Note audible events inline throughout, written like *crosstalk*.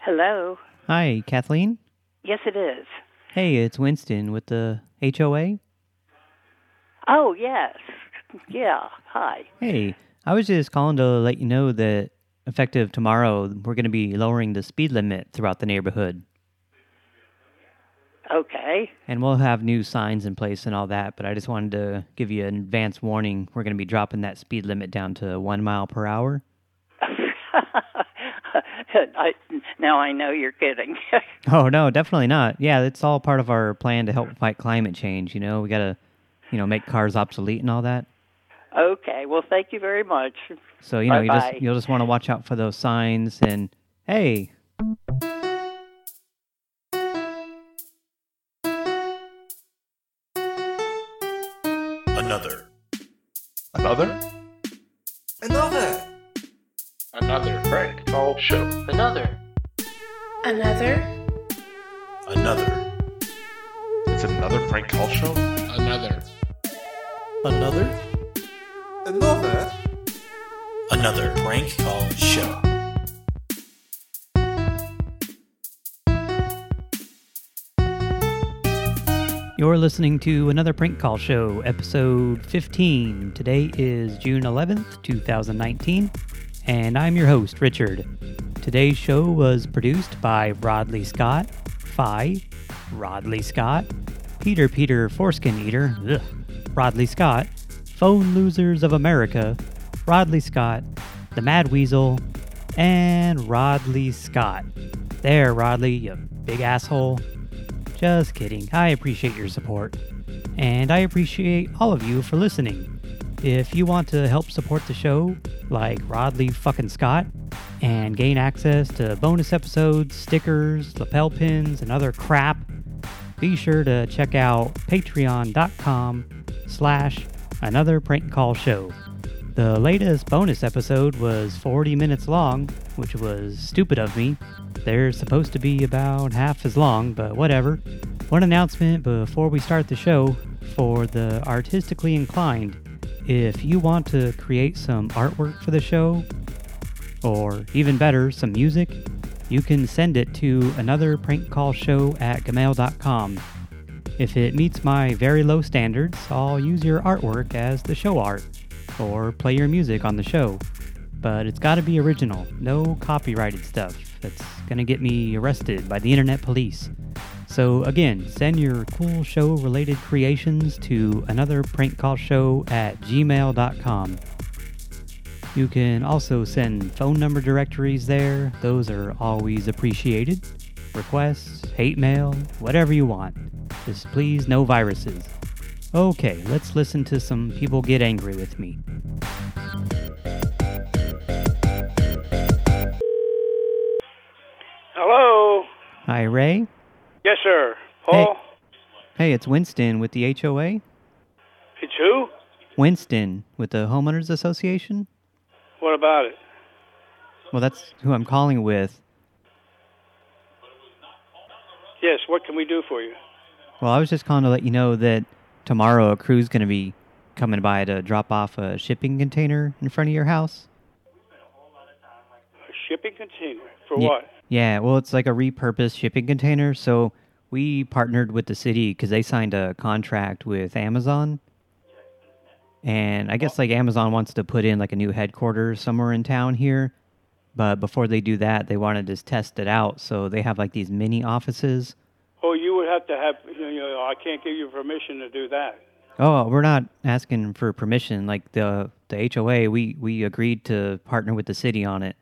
Hello. Hi, Kathleen. Yes, it is. Hey, it's Winston with the HOA. Oh, yes. Yeah. Hi. Hey, I was just calling to let you know that effective tomorrow, we're going to be lowering the speed limit throughout the neighborhood. Okay. And we'll have new signs in place and all that, but I just wanted to give you an advance warning. We're going to be dropping that speed limit down to one mile per hour. *laughs* *laughs* I, now I know you're kidding. *laughs* oh, no, definitely not. Yeah, it's all part of our plan to help fight climate change, you know? We got to, you know, make cars obsolete and all that. okay. Well, thank you very much. So, you know, you Bye-bye. just you'll just want to watch out for those signs and hey, Another. Another? Another. Show. Another. Another? Another. It's another prank call show? Another. Another. Another. Another prank call show. You're listening to another prank call show, episode 15. Today is June 11th, 2019, and I'm your host, Richard. Today's show was produced by Rodley Scott, Phi, Rodley Scott, Peter Peter Foreskin Eater, ugh, Rodley Scott, Phone Losers of America, Rodley Scott, The Mad Weasel, and Rodley Scott. There, Rodley, you big asshole. Just kidding. I appreciate your support. And I appreciate all of you for listening. If you want to help support the show, like Rodley fucking Scott, and gain access to bonus episodes, stickers, lapel pins, and other crap, be sure to check out patreon.com slash another prank call show. The latest bonus episode was 40 minutes long, which was stupid of me. They're supposed to be about half as long, but whatever. One announcement before we start the show for the artistically inclined. If you want to create some artwork for the show, or even better, some music, you can send it to another prank call show at gmail.com. If it meets my very low standards, I'll use your artwork as the show art, or play your music on the show. But it's gotta be original, no copyrighted stuff. That's gonna get me arrested by the internet police. So again, send your cool show related creations to another prank call show at gmail.com. You can also send phone number directories there, those are always appreciated. Requests, hate mail, whatever you want. Just please, no viruses. Okay, let's listen to some people get angry with me. Hello. Hi, Ray. Yes, sir. Paul. Hey, it's Winston with the HOA. It's who? Winston with the Homeowners Association. What about it? Well, that's who I'm calling with. Yes. What can we do for you? Well, I was just calling to let you know that tomorrow a crew's going to be coming by to drop off a shipping container in front of your house. A shipping container for Ye- what? Yeah, well, it's like a repurposed shipping container. So we partnered with the city because they signed a contract with Amazon. And I guess like Amazon wants to put in like a new headquarters somewhere in town here. But before they do that, they want to just test it out. So they have like these mini offices. Oh, you would have to have. You know, I can't give you permission to do that. Oh, we're not asking for permission. Like the the HOA, we we agreed to partner with the city on it.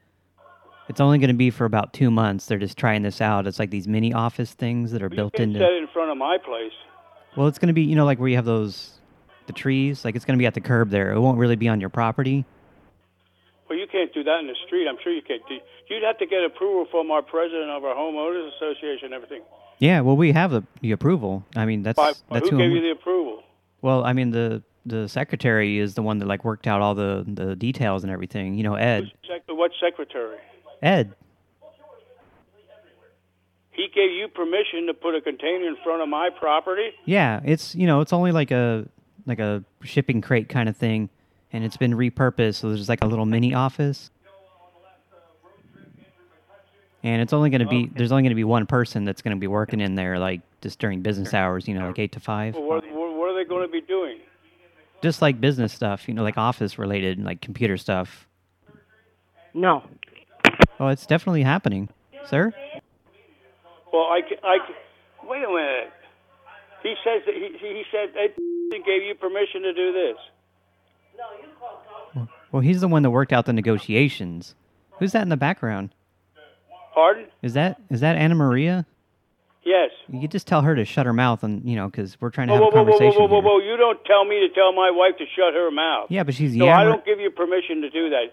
It's only going to be for about two months. They're just trying this out. It's like these mini office things that are built into. set it in front of my place. Well, it's going to be you know like where you have those the trees. Like it's going to be at the curb there. It won't really be on your property. Well, you can't do that in the street. I'm sure you can't. do You'd have to get approval from our president of our homeowners association and everything. Yeah, well, we have the, the approval. I mean, that's Why, that's who who. gave I'm- you the approval? well, I mean the the secretary is the one that like worked out all the the details and everything. You know, Ed. Sec- what secretary? Ed. He gave you permission to put a container in front of my property? Yeah, it's you know it's only like a like a shipping crate kind of thing, and it's been repurposed. So there's like a little mini office, And it's only going to be there's only going to be one person that's going to be working in there like just during business hours, you know, like 8 to 5. Well, what, what, what are they going to be doing? Just like business stuff, you know, like office related, like computer stuff. No. Oh, it's definitely happening. Sir? Well, I, I wait a minute. He says that he he said they gave you permission to do this. No, you called. Well, he's the one that worked out the negotiations. Who's that in the background? Pardon? Is that is that Anna Maria? Yes. You just tell her to shut her mouth and, you know, because we're trying to Whoa, have whoa, a whoa, whoa, conversation whoa, whoa, here. whoa! You don't tell me to tell my wife to shut her mouth. Yeah, but she's No, I don't give you permission to do that.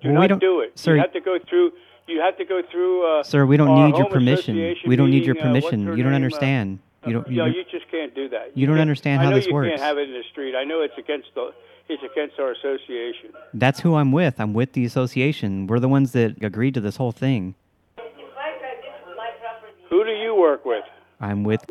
Do Well, not don't- do it. sir- you have to go through. You have to go through. Uh, Sir, we don't need your permission. We don't need your uh, permission. you don't name, uh, understand. you don't. no, you, you just can't do that. you don't can't- understand I how know this you works. can't have it in the street. I know it's against the. It's against our association. That's who I'm with. I'm with the association. We're the ones that agreed to this whole thing. Who do you work with? I'm with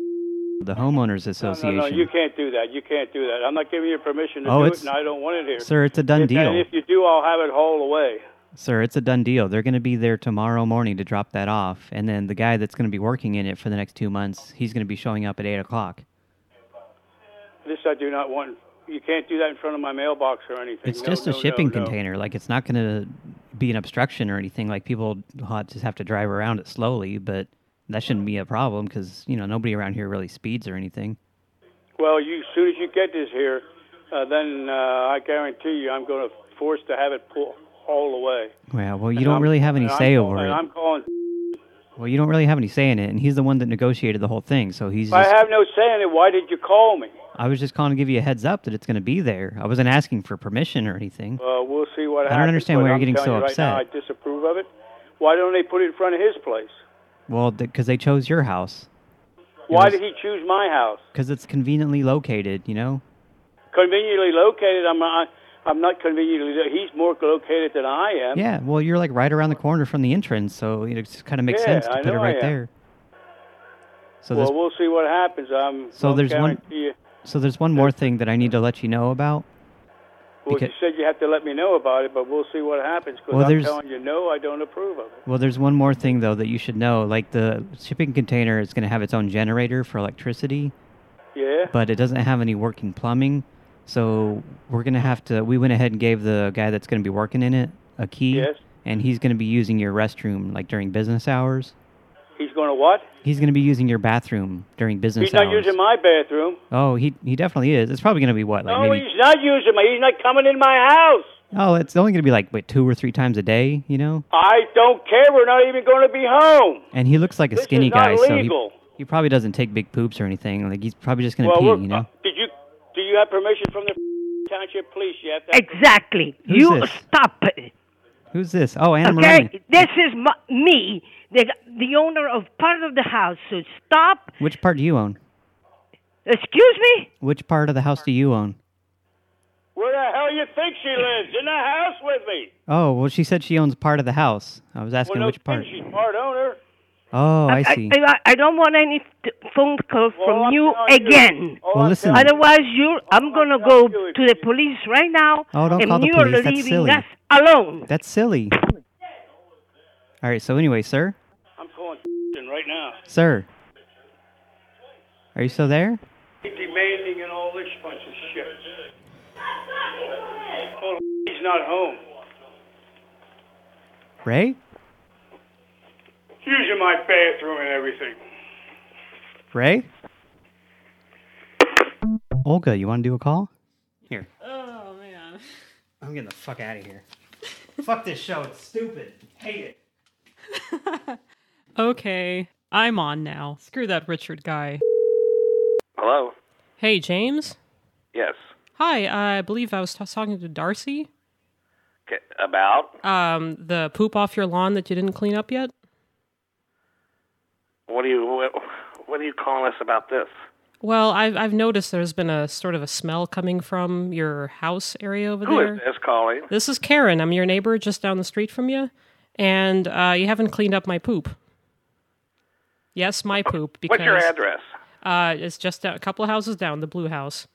the homeowners association. no, no, you can't do that. You can't do that. I'm not giving you permission to Oh, do it, and I don't want it here. Sir, it's a done If- deal. And if you do, I'll have it hauled away. Sir, it's a done deal. They're going to be there tomorrow morning to drop that off, and then the guy that's going to be working in it for the next two months, he's going to be showing up at eight o'clock. This I do not want. You can't do that in front of my mailbox or anything. It's No, just a no, shipping no. container. Like it's not going to be an obstruction or anything. Like people just have to drive around it slowly, but that shouldn't be a problem because you know nobody around here really speeds or anything. Well, you, as soon as you get this here, uh, then uh, I guarantee you I'm going to force to have it pull, hauled away. Well, well, you And don't I'm- really have any and I'm say over it. I'm calling. Well, you don't really have any say in it, and he's the one that negotiated the whole thing. So he's. If I have no say in it, why did you call me? I was just calling to give you a heads up that it's going to be there. I wasn't asking for permission or anything. Uh, we'll see what I happens. I don't understand why you're getting so you right now, upset. I disapprove of it. Why don't they put it in front of his place? Well, because they chose your house. Why was- did he choose my house? Because it's conveniently located, you know. Conveniently located. I'm not. I'm not conveniently. He's more located than I am. Yeah, well, you're like right around the corner from the entrance, so it just kind of makes Yeah, sense to I put it right there. So well, we'll see what happens. I'm. So there's one- You, so there's one more thing that I need to let you know about. well, Because- you said you have to let me know about it, but we'll see what happens. Because Well, I'm there's- telling you, no, I don't approve of it. Well, there's one more thing though that you should know. Like the shipping container is going to have its own generator for electricity, Yeah. but it doesn't have any working plumbing. So we're going to have to. We went ahead and gave the guy that's going to be working in it a key, Yes. and he's going to be using your restroom like during business hours. He's going to what? He's going to be using your bathroom during business hours. He's not hours. using my bathroom. Oh, he he definitely is. It's probably going to be what like no, maybe. he's not using my. He's not coming in my house. Oh, it's only going to be like what two or three times a day, you know. I don't care. We're not even going to be home. And he looks like a This skinny guy, so he, he probably doesn't take big poops or anything. Like he's probably just going to well, pee, you know. uh, did you have permission from the *laughs* township police? You have to have Exactly. Who's you this? stop it. Who's this? Oh, Anna Okay, Marie. this is my, me, the the owner of part of the house. So stop. Which part do you own? Excuse me. Which part of the house do you own? Where the hell you think she lives? In the house with me. Oh, well, she said she owns part of the house. I was asking well, no which part. kidding, She's part owner. Oh, I see. I, I, I don't want any t- phone calls Well, from I'm you telling you- again. Well, listen. Otherwise, you, I'm gonna go you, to the police right now, Oh, don't and call the you're police. That's leaving silly. us alone. That's silly. *laughs* All right, so anyway, sir, I'm calling *laughs* right now. sir, are you still there? Demanding and all this bunch of shit. *laughs* Oh, he's not home. Ray? Using my bathroom and everything. Ray? Olga, you want to do a call? Here. Oh man. I'm getting the fuck out of here. fuck this show. It's stupid. Hate it. *laughs* Okay, I'm on now. Screw that Richard guy. Hello. Hey, James. Yes. Hi, I believe I was t- talking to Darcy. Okay. About Um, the poop off your lawn that you didn't clean up yet. What do you what, what are you calling us about this? Well, I've I've noticed there's been a sort of a smell coming from your house area over Who there. is this calling? This is Karen. I'm your neighbor just down the street from you, and uh, you haven't cleaned up my poop. Yes, my poop. Because What's your address? Uh, it's just a couple of houses down, the blue house.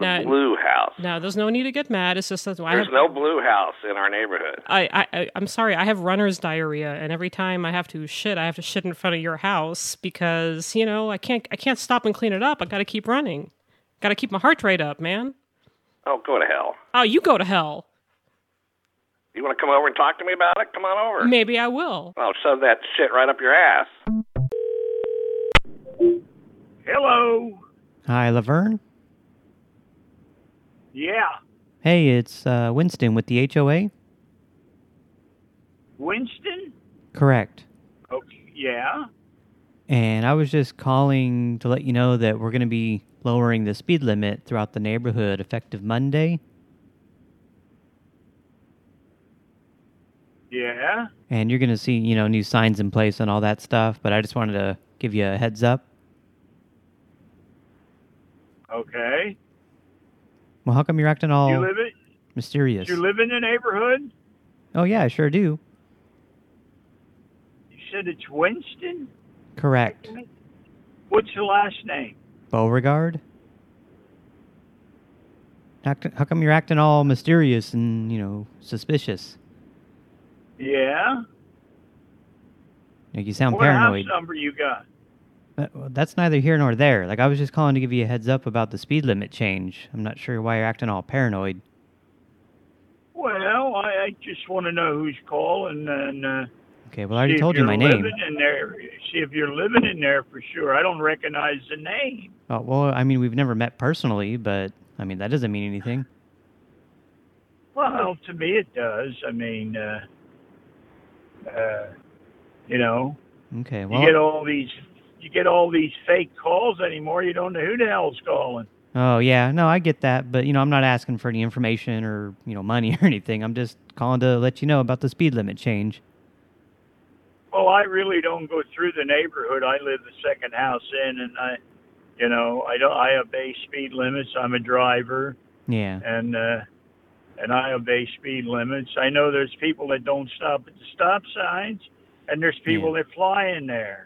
Now, Blue house. now, there's no need to get mad. It's just that I There's have, no blue house in our neighborhood. I, I, I, I'm sorry. I have runner's diarrhea, and every time I have to shit, I have to shit in front of your house because you know I can't, I can't stop and clean it up. I got to keep running. Got to keep my heart rate up, man. Oh, go to hell. Oh, you go to hell. You want to come over and talk to me about it? Come on over. Maybe I will. I'll shove that shit right up your ass. Hello. Hi, Laverne. Yeah. Hey, it's uh, Winston with the HOA. Winston? Correct. Okay. Yeah. And I was just calling to let you know that we're going to be lowering the speed limit throughout the neighborhood effective Monday. Yeah. And you're going to see, you know, new signs in place and all that stuff, but I just wanted to give you a heads up. Okay. Well, how come you're acting all You live it? mysterious? You live in the neighborhood? Oh, yeah, I sure do. You said it's Winston? Correct. What's your last name? Beauregard? How come you're acting all mysterious and, you know, suspicious? Yeah. Like you sound what paranoid. house number you got? That's neither here nor there. Like, I was just calling to give you a heads up about the speed limit change. I'm not sure why you're acting all paranoid. Well, I, I just want to know who's calling and uh, Okay, well, I already told you my name. in there. See if you're living in there for sure. I don't recognize the name. Oh, well, I mean, we've never met personally, but, I mean, that doesn't mean anything. Well, to me it does. I mean, uh, uh, you know, Okay, you well... get all these you get all these fake calls anymore. You don't know who the hell's calling. Oh, yeah, no, I get that, but, you know, I'm not asking for any information or, you know, money *laughs* or anything. I'm just calling to let you know about the speed limit change. Well, I really don't go through the neighborhood. I live the second house in, and I, you know, I don't. I obey speed limits. I'm a driver, Yeah. and uh, and I obey speed limits. I know there's people that don't stop at the stop signs, and there's people that fly in there.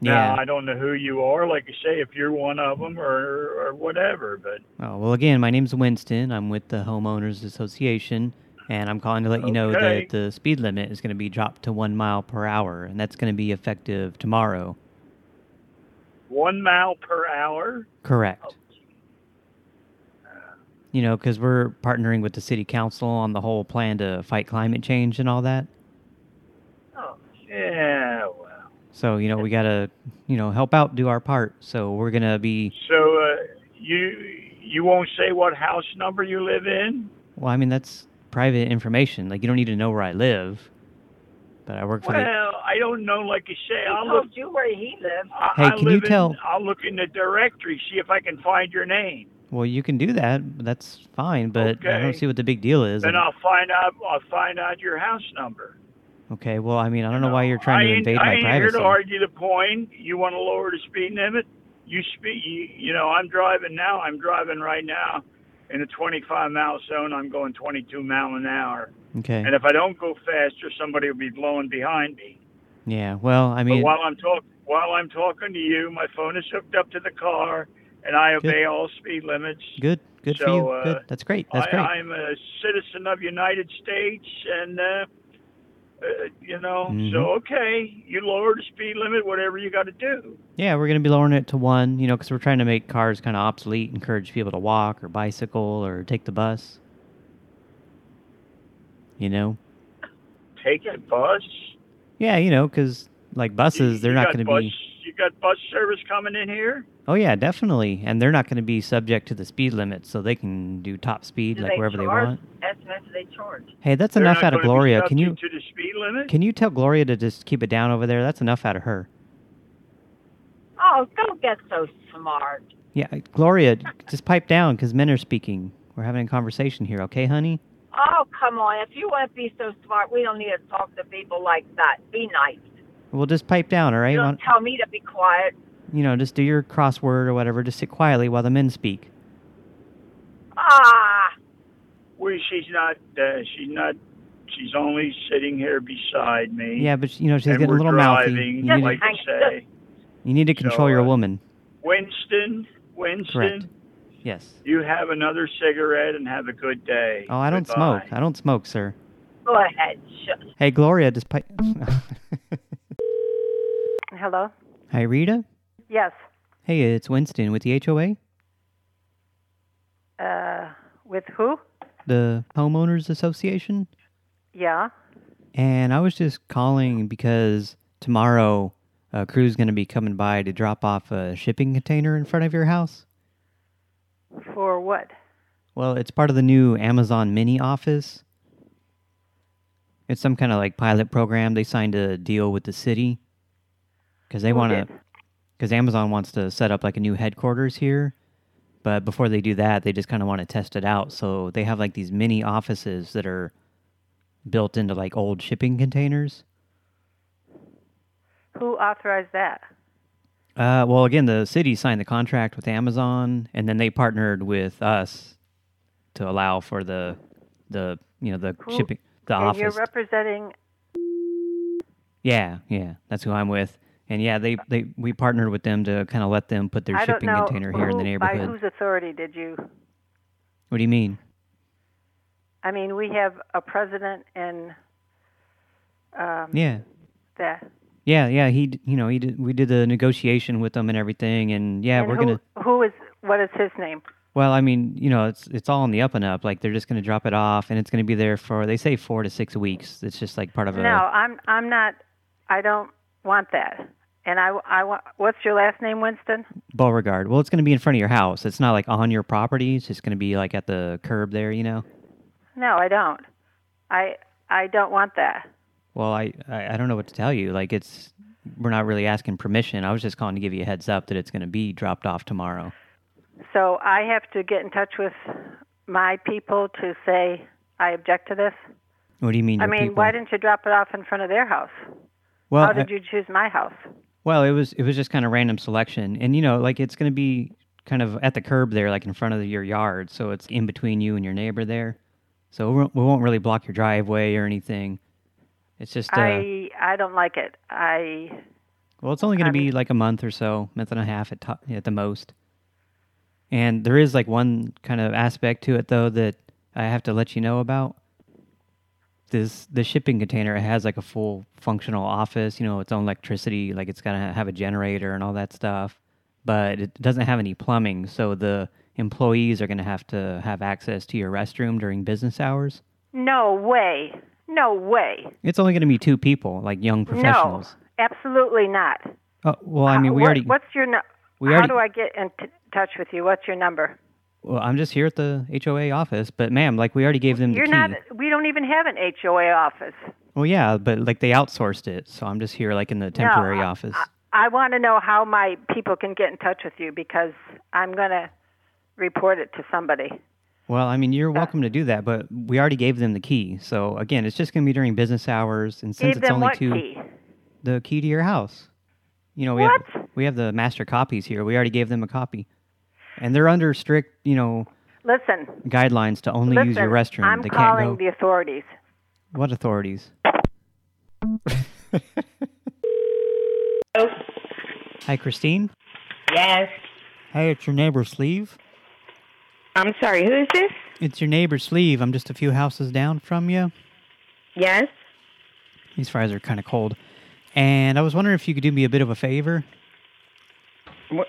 Yeah. Now, I don't know who you are. Like I say, if you're one of them or or whatever, but Oh, well, again, my name's Winston. I'm with the Homeowners Association, and I'm calling to let you know that the speed limit is going to be dropped to one mile per hour, and that's going to be effective tomorrow. one mile per hour. Correct. Oh. You know, because we're partnering with the city council on the whole plan to fight climate change and all that. Oh, yeah. Well, So, you know, we got to, you know, help out, do our part. So we're going to be, so uh, you you won't say what house number you live in? well, I mean, that's private information. Like, you don't need to know where I live. But I work for the... Well, I don't know. Like you say, I'll told look. you where he lives. I, Hey, I can you live in- tell- I'll look in the directory, see if I can find your name. Well, you can do that. That's fine, but I don't see what the big deal is. Then And- I'll find out. I'll find out your house number. Okay, well, I mean, I don't know why you're trying to invade my privacy. I ain't here to argue the point. You want to lower the speed limit? You speed. You, you know, I'm driving now. I'm driving right now in a 25 mile zone. I'm going 22 mile an hour. Okay. And if I don't go faster, somebody will be blowing behind me. Yeah, well, I mean, but while I'm talk while I'm talking to you, my phone is hooked up to the car, and I obey all speed limits. good, good so, for you. uh, good. That's great. That's I, great. I'm a citizen of United States, and uh, uh, you know, Mhm. so okay, you lower the speed limit, whatever you got to do. Yeah, we're going to be lowering it to one, you know, because we're trying to make cars kind of obsolete, encourage people to walk or bicycle or take the bus. You know? Take a bus. Yeah, you know, because, like, buses, they're You not going to be... You got bus service coming in here. Oh, yeah, definitely. And they're not going to be subject to the speed limit, so they can do top speed, Do like, they wherever they charge? want. Estimate do they charge? Hey, that's They're enough out of Gloria. Can you to the speed limit? can you tell Gloria to just keep it down over there? That's enough out of her. Oh, don't get so smart. Yeah, Gloria, just pipe down because men are speaking. We're having a conversation here, okay, honey? Oh, come on. If you want to be so smart, we don't need to talk to people like that. Be nice. We'll just pipe down, all right? You Why don't tell me to be quiet. you know, just do your crossword or whatever. Just sit quietly while the men speak. Ah, Well, she's not. Uh, she's not. She's only sitting here beside me. Yeah, but you know she's getting a we're little mouthy. driving, You need, like to, say. you need to So, control your uh, woman. Winston, Winston. Correct. Yes. You have another cigarette and have a good day. Oh, I don't Goodbye. smoke. I don't smoke, sir. Go ahead. Hey, Gloria, despite... *laughs* Hello? Hi, Rita? Yes. Hey, it's Winston with the HOA, Uh, with who? the Homeowners Association. Yeah. And I was just calling because tomorrow a crew's going to be coming by to drop off a shipping container in front of your house. For what? Well, it's part of the new Amazon Mini office. It's some kind of like pilot program. They signed a deal with the city because they want to, because Amazon wants to set up like a new headquarters here. But before they do that, they just kind of want to test it out. So they have like these mini offices that are built into like old shipping containers. Who authorized that? Uh, well, again, the city signed the contract with Amazon, and then they partnered with us to allow for the the you know the Who- shipping the and office. you're representing... yeah, yeah, that's who I'm with. And yeah, they they we partnered with them to kind of let them put their I shipping container here in the who- By whose authority did you... What do you mean? I mean, we have a president and... Um, Yeah, That. yeah, yeah. He you know he did we did the negotiation with them and everything, and yeah, and we're who, gonna. Who is... What is his name? Well, I mean, you know, it's it's all on the up and up. Like they're just going to drop it off, and it's going to be there for they say four to six weeks. It's just like part of a. No, I'm. I'm not... I don't want that. And I, I. What's your last name, Winston? Beauregard. Well, it's going to be in front of your house. It's not like on your property. It's just going to be like at the curb there, you know. No, I don't. I I don't want that. Well, I, I I don't know what to tell you. Like it's we're not really asking permission. I was just calling to give you a heads up that it's going to be dropped off tomorrow. So I have to get in touch with my people to say I object to this. What do you mean? I mean, people? why didn't you drop it off in front of their house? Well, How did I- you choose my house? Well, it was it was just kind of random selection, and you know, like it's going to be kind of at the curb there, like in front of your yard, so it's in between you and your neighbor there. So we won't- really block your driveway or anything. It's just uh, I I don't like it. I Well, it's only going to be like a month or so, month and a half at, to- at the most. And there is like one kind of aspect to it though that I have to let you know about. This the shipping container it has like a full functional office, you know, its own electricity, like it's got to have a generator and all that stuff. But it doesn't have any plumbing, so the employees are going to have to have access to your restroom during business hours. no way. No way. It's only going to be two people, like young professionals. No, absolutely not. Oh, well, I mean, we What- already What's your we How already- do I get in t- touch with you? What's your number? Well, I'm just here at the HOA office, but ma'am, like we already gave them the You're key. not. We don't even have an HOA office. Well, yeah, but like they outsourced it, so I'm just here like in the temporary no, I- office. I, I want to know how my people can get in touch with you because I'm going to report it to somebody. well, I mean, you're uh, welcome to do that, but we already gave them the key. So again, it's just going to be during business hours, and since Gave it's only what two, key? the key to your house. You know, we have we have the master copies here. We already gave them a copy, and they're under strict, you know, Listen. guidelines to only listen, use your restroom. I'm they calling can't go. the authorities. What authorities? *laughs* Hi, Christine. Yes. Hey, it's your neighbor Sleeve. I'm sorry, who is this? It's your neighbor Sleeve. I'm just a few houses down from you. Yes. These fries are kind of cold. And I was wondering if you could do me a bit of a favor.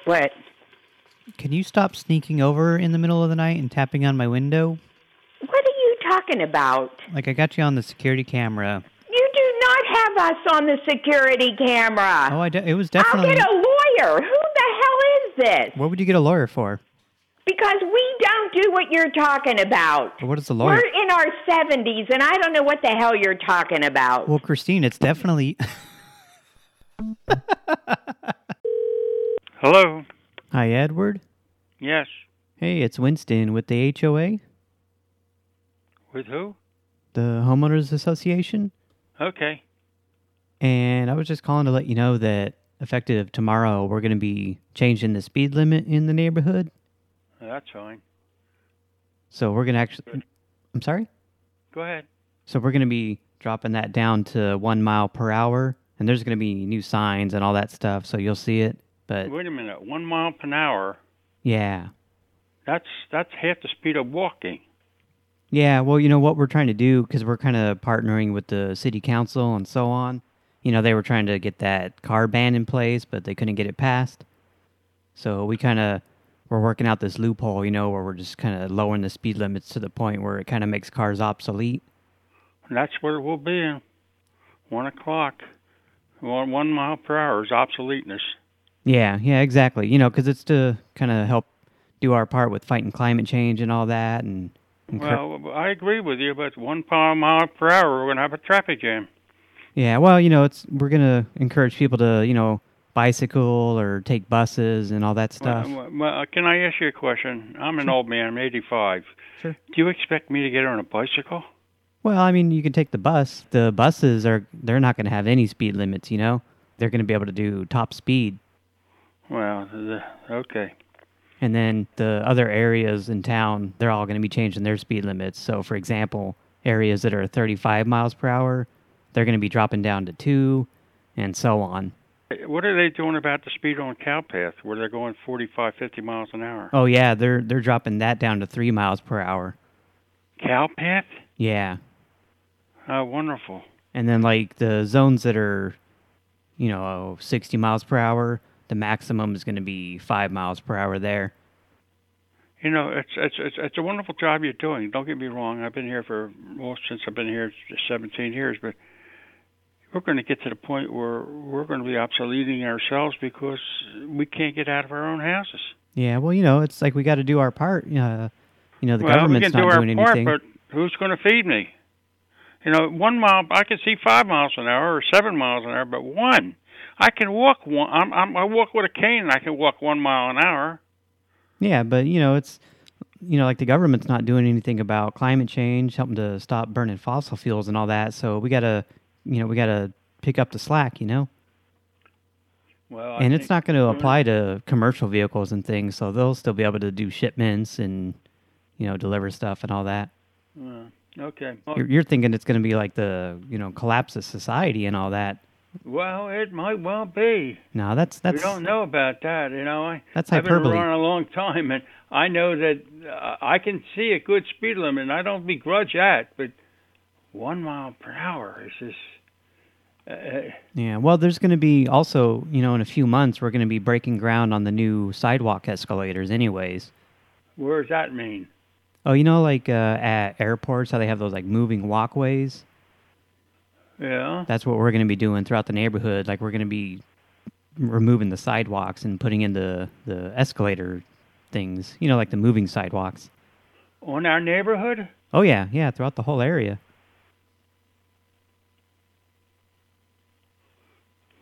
What? Can you stop sneaking over in the middle of the night and tapping on my window? What are you talking about? Like, I got you on the security camera. You do not have us on the security camera. Oh, I de- it was definitely... I'll get a lawyer. Who the hell is this? What would you get a lawyer for? Because we don't do what you're talking about. What is the lawyer? We're in our 70s, and I don't know what the hell you're talking about. Well, Christine, it's definitely... *laughs* Hello. Hi, Edward. Yes. Hey, it's Winston with the HOA, With who? the Homeowners Association. Okay. And I was just calling to let you know that effective tomorrow, we're going to be changing the speed limit in the neighborhood. That's fine. So we're going to actually... I'm sorry? Go ahead. So we're going to be dropping that down to one mile per hour. And there's going to be new signs and all that stuff, so you'll see it. But Wait a minute. One mile per hour. yeah, That's that's half the speed of walking. Yeah, well, you know what we're trying to do because we're kind of partnering with the city council and so on. You know, they were trying to get that car ban in place, but they couldn't get it passed. So we kind of we're working out this loophole, you know, where we're just kind of lowering the speed limits to the point where it kind of makes cars obsolete. And that's where it will be. One o'clock. One, one mile per hour is obsoleteness. Yeah, yeah, exactly. You know, because it's to kind of help do our part with fighting climate change and all that. And, and Well, I agree with you, but one pound mile per hour, we're going to have a traffic jam. yeah, well, you know, it's we're gonna encourage people to, you know, bicycle or take buses and all that stuff. Well, well, uh, can I ask you a question? I'm an old man. I'm 85. Sure. Do you expect me to get on a bicycle? Well, I mean, you can take the bus. The buses are they're not going to have any speed limits, you know. They're going to be able to do top speed. Well, the, okay. And then the other areas in town, they're all going to be changing their speed limits. So, for example, areas that are 35 miles per hour, they're going to be dropping down to 2 and so on. What are they doing about the speed on Cowpath, where they're going 45, 50 miles an hour? Oh yeah, they're they're dropping that down to 3 miles per hour. Cowpath? Yeah. Oh, wonderful. And then like the zones that are you know, 60 miles per hour, the maximum is going to be 5 miles per hour there. You know, it's it's it's it's a wonderful job you're doing. Don't get me wrong. I've been here for well since I've been here 17 years, but we're going to get to the point where we're going to be obsoleting ourselves because we can't get out of our own houses. Yeah, well, you know, it's like we got to do our part. Uh, you know, the well, we government's can not do our doing part, anything. but who's going to feed me? You know, one mile I can see five miles an hour or seven miles an hour, but one I can walk one. I'm, I'm I walk with a cane and I can walk one mile an hour. Yeah, but you know, it's you know, like the government's not doing anything about climate change, helping to stop burning fossil fuels and all that. So we got to, you know, we got to pick up the slack, you know. Well, I and it's not going to apply to commercial vehicles and things, so they'll still be able to do shipments and you know, deliver stuff and all that. Uh, okay. You're, you're thinking it's going to be like the, you know, collapse of society and all that. Well, it might well be. No, that's that's we don't know about that. You know, I That's hyperbole. I've been running a long time, and I know that uh, I can see a good speed limit, and I don't begrudge that. But one mile per hour is just. Uh, Yeah, well, there's going to be also, you know, in a few months, we're going to be breaking ground on the new sidewalk escalators anyways. where does that mean? Oh, you know, like uh, at airports, how they have those, like, moving walkways? Yeah. That's what we're going to be doing throughout the neighborhood. Like, we're going to be removing the sidewalks and putting in the, the escalator things, you know, like the moving sidewalks. On our neighborhood? Oh, yeah, yeah, throughout the whole area.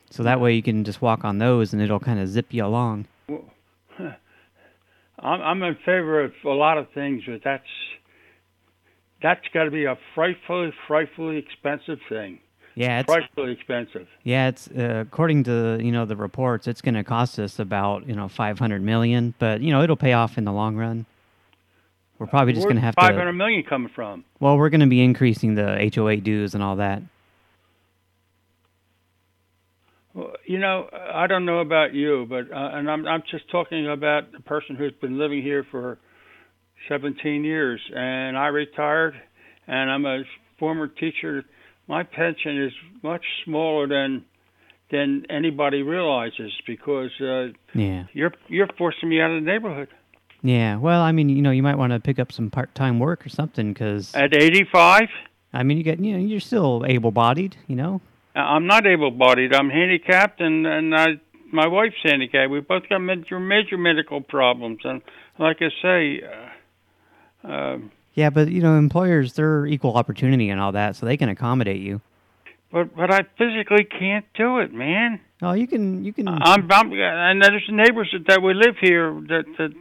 So that way you can just walk on those and it'll kind of zip you along. Well, *laughs* I'm I'm in favor of a lot of things, but that's that's got to be a frightfully, frightfully expensive thing. Yeah, it's frightfully expensive. Yeah, it's uh, according to you know the reports, it's going to cost us about you know five hundred million, but you know it'll pay off in the long run. We're probably just going to have five hundred million coming from? Well, we're going to be increasing the HOA dues and all that. Well, you know, I don't know about you, but uh, and I'm I'm just talking about the person who's been living here for 17 years, and I retired, and I'm a former teacher. My pension is much smaller than than anybody realizes because uh, Yeah, you're you're forcing me out of the neighborhood. yeah. Well, I mean, you know, you might want to pick up some part-time work or something because At 85, I mean, you get you know you're still able-bodied, you know. I'm not able-bodied. I'm handicapped, and and I my wife's handicapped. We both got major major medical problems, and like I say. Uh, um, Yeah, but you know, employers they're equal opportunity and all that, so they can accommodate you. But but I physically can't do it, man. Oh, you can you can. I'm, I'm and there's neighbors that, that we live here that that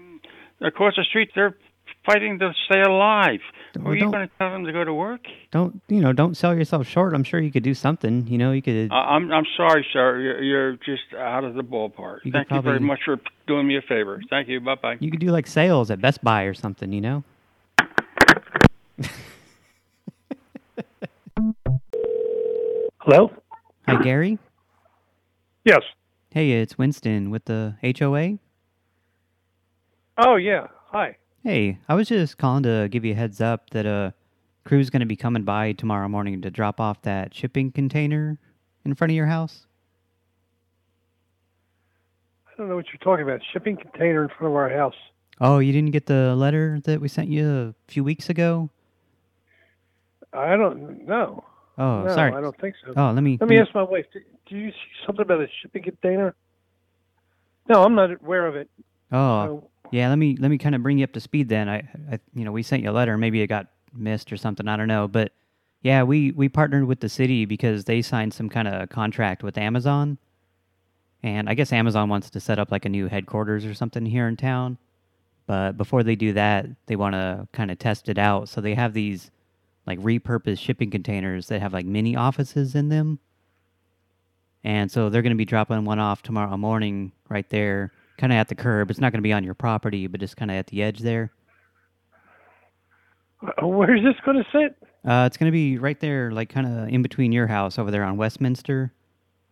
across the street they're fighting to stay alive. Well, Are you going to tell them to go to work? Don't you know? Don't sell yourself short. I'm sure you could do something. You know, you could. I'm I'm sorry, sir. You're, you're just out of the ballpark. You Thank you very much for doing me a favor. Thank you. Bye bye. You could do like sales at Best Buy or something, you know? Hello? Hi, Gary. Yes. Hey, it's Winston with the HOA. Oh, yeah. Hi. Hey, I was just calling to give you a heads up that a crew's going to be coming by tomorrow morning to drop off that shipping container in front of your house. I don't know what you're talking about. Shipping container in front of our house. Oh, you didn't get the letter that we sent you a few weeks ago? I don't know. Oh, no, sorry. I don't think so. Oh, let me... Let me ask my wife. Do, do you see something about a shipping container? No, I'm not aware of it. Oh, yeah. Let me let me kind of bring you up to speed. Then I, I, you know, we sent you a letter. Maybe it got missed or something. I don't know. But yeah, we we partnered with the city because they signed some kind of contract with Amazon, and I guess Amazon wants to set up like a new headquarters or something here in town. But before they do that, they want to kind of test it out. So they have these like repurposed shipping containers that have like mini offices in them. And so they're going to be dropping one off tomorrow morning right there, kind of at the curb. It's not going to be on your property, but just kind of at the edge there. Uh, Where's this going to sit? Uh, it's going to be right there, like kind of in between your house over there on Westminster,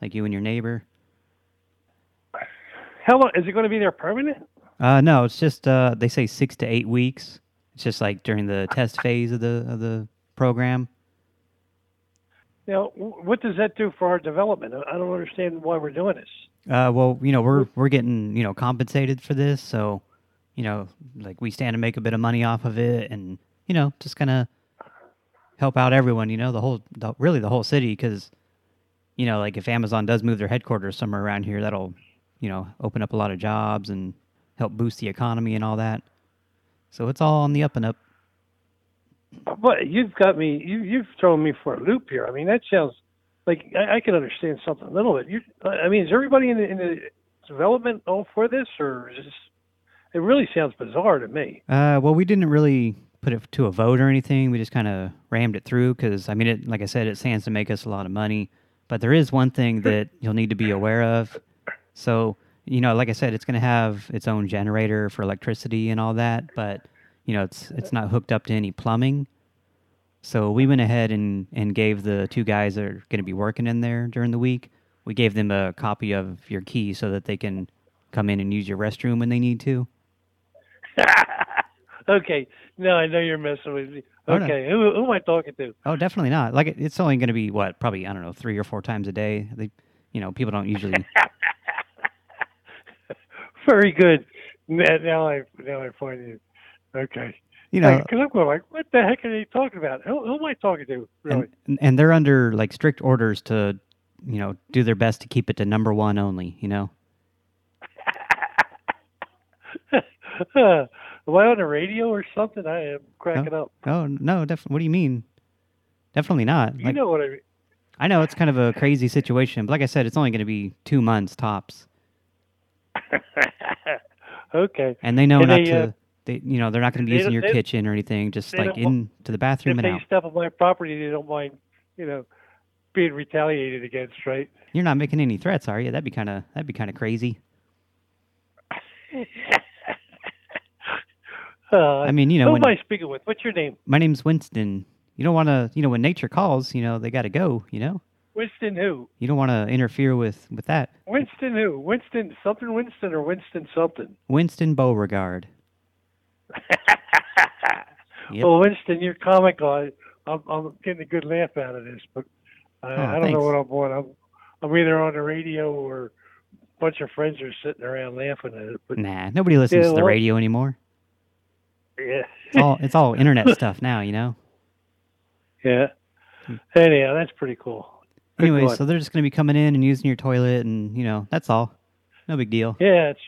like you and your neighbor. How long is it going to be there permanent? Uh, no, it's just uh, they say six to eight weeks. It's just like during the test phase of the of the program. Now, what does that do for our development? I don't understand why we're doing this. Uh, well, you know, we're we're getting you know compensated for this, so you know, like we stand to make a bit of money off of it, and you know, just kind of help out everyone. You know, the whole, the, really the whole city, because you know, like if Amazon does move their headquarters somewhere around here, that'll you know open up a lot of jobs and help boost the economy and all that. So it's all on the up and up. But you've got me. You, you've thrown me for a loop here. I mean, that sounds like I, I can understand something a little bit. You, I mean, is everybody in the, in the development all for this, or is this? It really sounds bizarre to me. Uh, well, we didn't really put it to a vote or anything. We just kind of rammed it through because, I mean, it, like I said, it stands to make us a lot of money. But there is one thing that you'll need to be aware of. So, you know, like I said, it's going to have its own generator for electricity and all that, but, you know, it's it's not hooked up to any plumbing. So we went ahead and, and gave the two guys that are going to be working in there during the week, we gave them a copy of your key so that they can come in and use your restroom when they need to. *laughs* okay, no, I know you're messing with me. Oh, no. Okay, who, who am I talking to? Oh, definitely not. Like it's only going to be what, probably I don't know, three or four times a day. They, you know, people don't usually. *laughs* Very good. Now, now I now I find you. Okay. You know- because I'm going like, what the heck are they talking about? Who, who am I talking to? Really? and, and they're under like strict orders to, you know, do their best to keep it to number one only. You know. *laughs* am I on the radio or something? I am cracking no, up. Oh no, definitely. What do you mean? Definitely not. You Like, know what I mean? I know it's kind of a crazy situation, but like I said, it's only going to be two months tops, *laughs* okay. and they know And not they, to. uh, they, you know, they're not going to be they using your they- kitchen or anything. Just like wa- into the bathroom if and they out. step on my property, they don't mind, you know, being retaliated against, right? You're not making any threats, are you? That'd be kind of that'd be kind of crazy. *laughs* Uh, I mean, you know, who when- am I speaking with? What's your name? My name's Winston. You don't want to, you know, when nature calls, you know, they got to go. You know, Winston who? you don't want to interfere with with that. Winston who? Winston something Winston or Winston something? Winston Beauregard. Yep. Well, Winston, you're comical. I, I'm, I'm getting a good laugh out of this, but I, Oh, I don't thanks. know what I'm doing. I'm, I'm either on the radio or a bunch of friends are sitting around laughing at it. But Nah, nobody listens Yeah, to the well- radio anymore. yeah, It's all it's all *laughs* internet stuff now, you know. yeah. Anyhow, that's pretty cool. Good Anyway, so they're just going to be coming in and using your toilet, and you know, that's all. No big deal. yeah, it's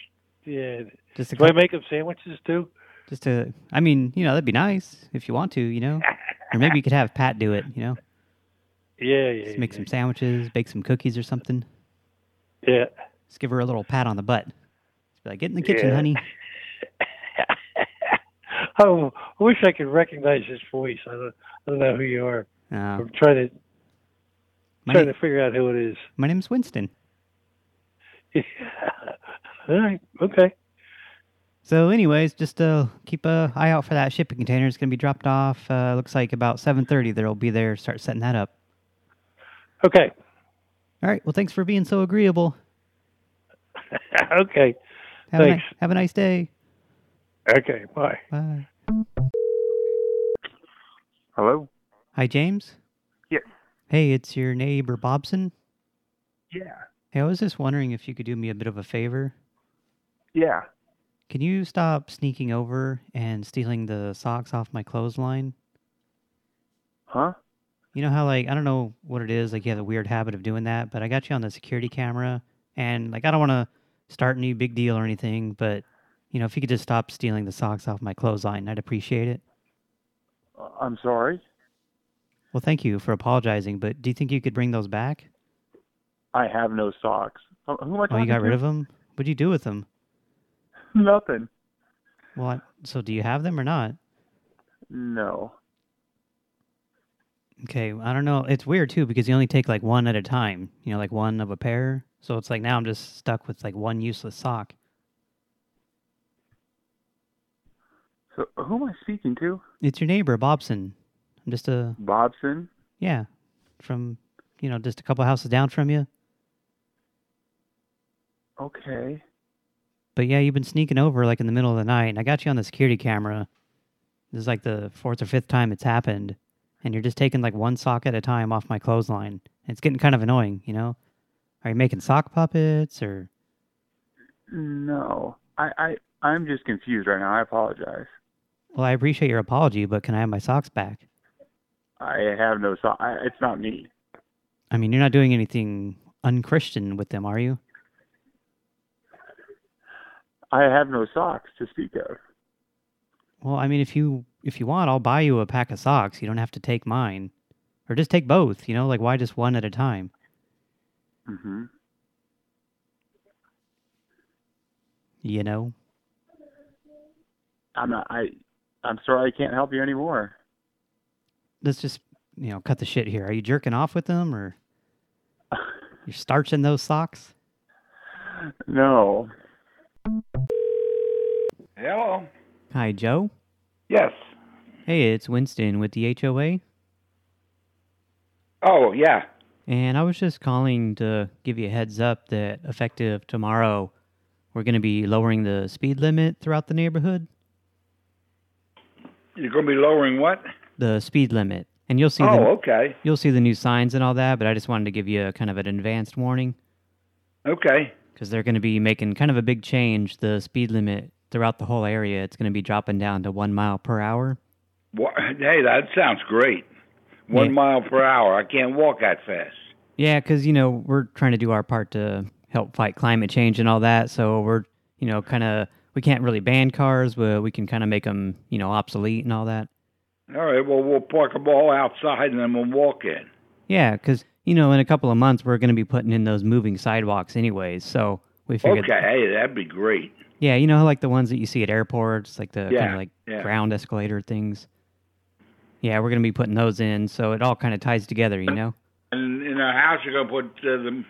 yeah. Just Do I make them sandwiches too? Just to, I mean, you know, that'd be nice if you want to, you know. Or maybe you could have Pat do it, you know. *laughs* Yeah, yeah, Just make some sandwiches, bake some cookies or something. yeah. Just give her a little pat on the butt. Just be like, get in the kitchen, Yeah. honey. *laughs* Oh, I wish I could recognize his voice. I don't, I don't know who you are. Oh. I'm trying to My trying to figure out who it is. My name's Winston. Yeah. *laughs* All right. Okay. So anyways, just uh, keep a eye out for that shipping container. It's going to be dropped off. Uh, looks like about 7.30 they'll be there. Start setting that up. Okay. All right. Well, thanks for being so agreeable. *laughs* okay. Have, a, Thanks. ni- have a nice day. Okay, bye. Bye. Hello? Hi, James? Yes. Hey, it's your neighbor Bobson. Yeah. Hey, I was just wondering if you could do me a bit of a favor. Yeah. Can you stop sneaking over and stealing the socks off my clothesline? Huh? You know how, like, I don't know what it is, like, you have a weird habit of doing that, but I got you on the security camera, and, like, I don't want to start any big deal or anything, but, you know, if you could just stop stealing the socks off my clothesline, I'd appreciate it. Uh, I'm sorry. Well, thank you for apologizing, but do you think you could bring those back? I have no socks. Who am I Oh, you got to? rid of them? What'd you do with them? Nothing. Well, I- so do you have them or not? No. Okay, I don't know. It's weird, too, because you only take, like, one at a time. You know, like, one of a pair. So it's like now I'm just stuck with, like, one useless sock. So who am I speaking to? It's your neighbor, Bobson. I'm just a... Bobson? Yeah, from, you know, just a couple houses down from you. Okay. But yeah, you've been sneaking over, like, in the middle of the night, and I got you on the security camera. This is, like, the fourth or fifth time it's happened. And you're just taking, like, one sock at a time off my clothesline. It's getting kind of annoying, you know? Are you making sock puppets, or... No. I, I, I'm just confused right now. I apologize. Well, I appreciate your apology, but can I have my socks back? I have no socks. It's not me. I mean, you're not doing anything unchristian with them, are you? I have no socks to speak of. Well, I mean, if you if you want, I'll buy you a pack of socks. You don't have to take mine. Or just take both, you know? Like, why just one at a time? Mm-hmm. You know? I'm not. I. I'm sorry. I can't help you anymore. Let's just, you know, cut the shit here. Are you jerking off with them, or... *laughs* You're starching those socks? No. Hello. Hi, Joe? Yes. Hey, it's Winston with the HOA. Oh, yeah. And I was just calling to give you a heads up that effective tomorrow, we're going to be lowering the speed limit throughout the neighborhood. You're going to be lowering what? The speed limit. And you'll see Oh, the, okay. You'll see the new signs and all that, but I just wanted to give you a kind of an advanced warning. Okay. Because they're going to be making kind of a big change. The speed limit throughout the whole area, it's going to be dropping down to one mile per hour. Wha- Hey, that sounds great. One Yeah. mile per hour. I can't walk that fast. Yeah, because, you know, we're trying to do our part to help fight climate change and all that. So we're, you know, kind of, we can't really ban cars, but we can kind of make them, you know, obsolete and all that. All right, well, we'll park them all outside and then we'll walk in. Yeah, because, you know, in a couple of months, we're going to be putting in those moving sidewalks anyways. So we figured. Okay, hey, that'd be great. Yeah, you know, like the ones that you see at airports, like the kind of like yeah. ground escalator things. Yeah, we're going to be putting those in, so it all kind of ties together, you know? *coughs* And in our house, you're going to put uh, the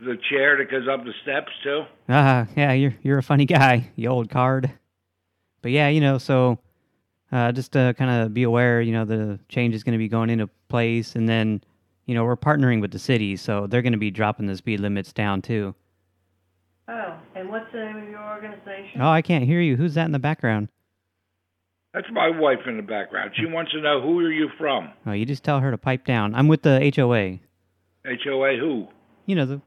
the chair that goes up the steps too. Ah, yeah, you're you're a funny guy, *laughs* you old card. But yeah, you know, so uh, just to kind of be aware, you know, the change is going to be going into place, and then, you know, we're partnering with the city, so they're going to be dropping the speed limits down too. Oh, and what's the name of your organization? Oh, I can't hear you. Who's that in the background? That's my wife in the background. She wants to know who are you from? Oh, you just tell her to pipe down. I'm with the HOA. HOA who? You know, the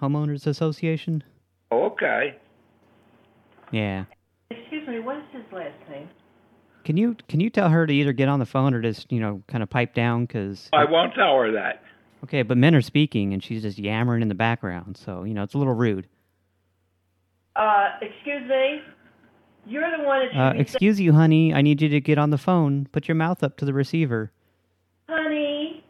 homeowners association. Oh, okay. Yeah. Excuse me, what is his last name? Can you can you tell her to either get on the phone or just you know kind of pipe down? Cause I won't tell her that. okay, but men are speaking and she's just yammering in the background, so you know it's a little rude. Uh, excuse me? You're the one that Uh, excuse you, honey. I need you to get on the phone. Put your mouth up to the receiver. Honey,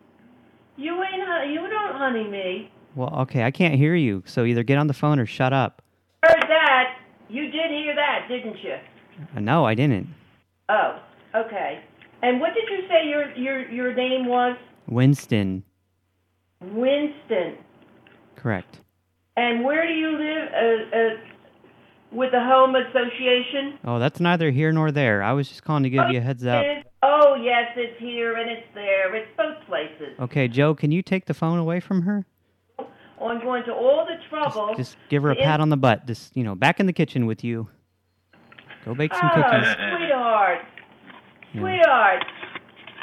you ain't, you don't honey me. Well, okay, I can't hear you, so either get on the phone or shut up. Heard that. You did hear that, didn't you? Uh, no, I didn't. Oh, okay. And what did you say your your your name was? Winston, Winston. correct. And where do you live? Uh, uh, with the home association? Oh, that's neither here nor there. I was just calling to give you a heads up. Oh yes, it's here and it's there. It's both places. Okay, Joe, can you take the phone away from her? Oh, I'm going to all the trouble. Just give her a pat on the butt. Just, you know, back in the kitchen with you. Go bake some Oh, cookies. sweetheart. Yeah. Sweetheart.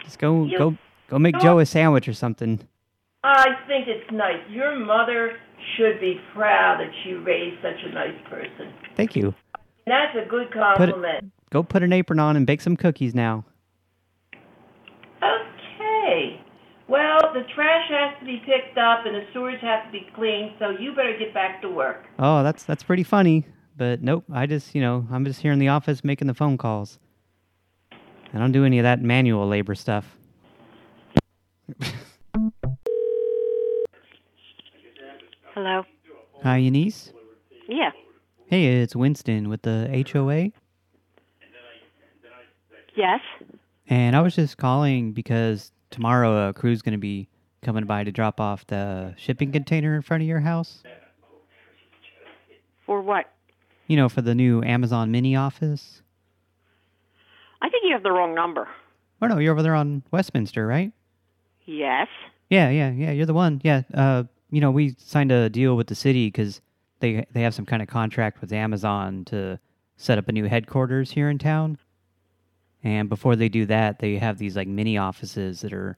Just go You- go go make Joe a sandwich or something. I think it's nice. Your mother should be proud that she raised such a nice person. Thank you. That's a good Put compliment. go put an apron on and bake some cookies now. Okay. Well, the trash has to be picked up and the sewers have to be cleaned, so you better get back to work. Oh, that's that's pretty funny. But nope, I just, you know, I'm just here in the office making the phone calls. I don't do any of that manual labor stuff. *laughs* Hello. Hi, Eunice. Yeah. Hey, it's Winston with the HOA. Yes. And I was just calling because tomorrow a crew's going to be coming by to drop off the shipping container in front of your house. For what? You know, for the new Amazon mini office. I think you have the wrong number. Oh, no, you're over there on Westminster, right? Yes. Yeah, yeah, yeah, you're the one. Yeah, uh, you know, we signed a deal with the city because they they have some kind of contract with Amazon to set up a new headquarters here in town. And before they do that, they have these like mini offices that are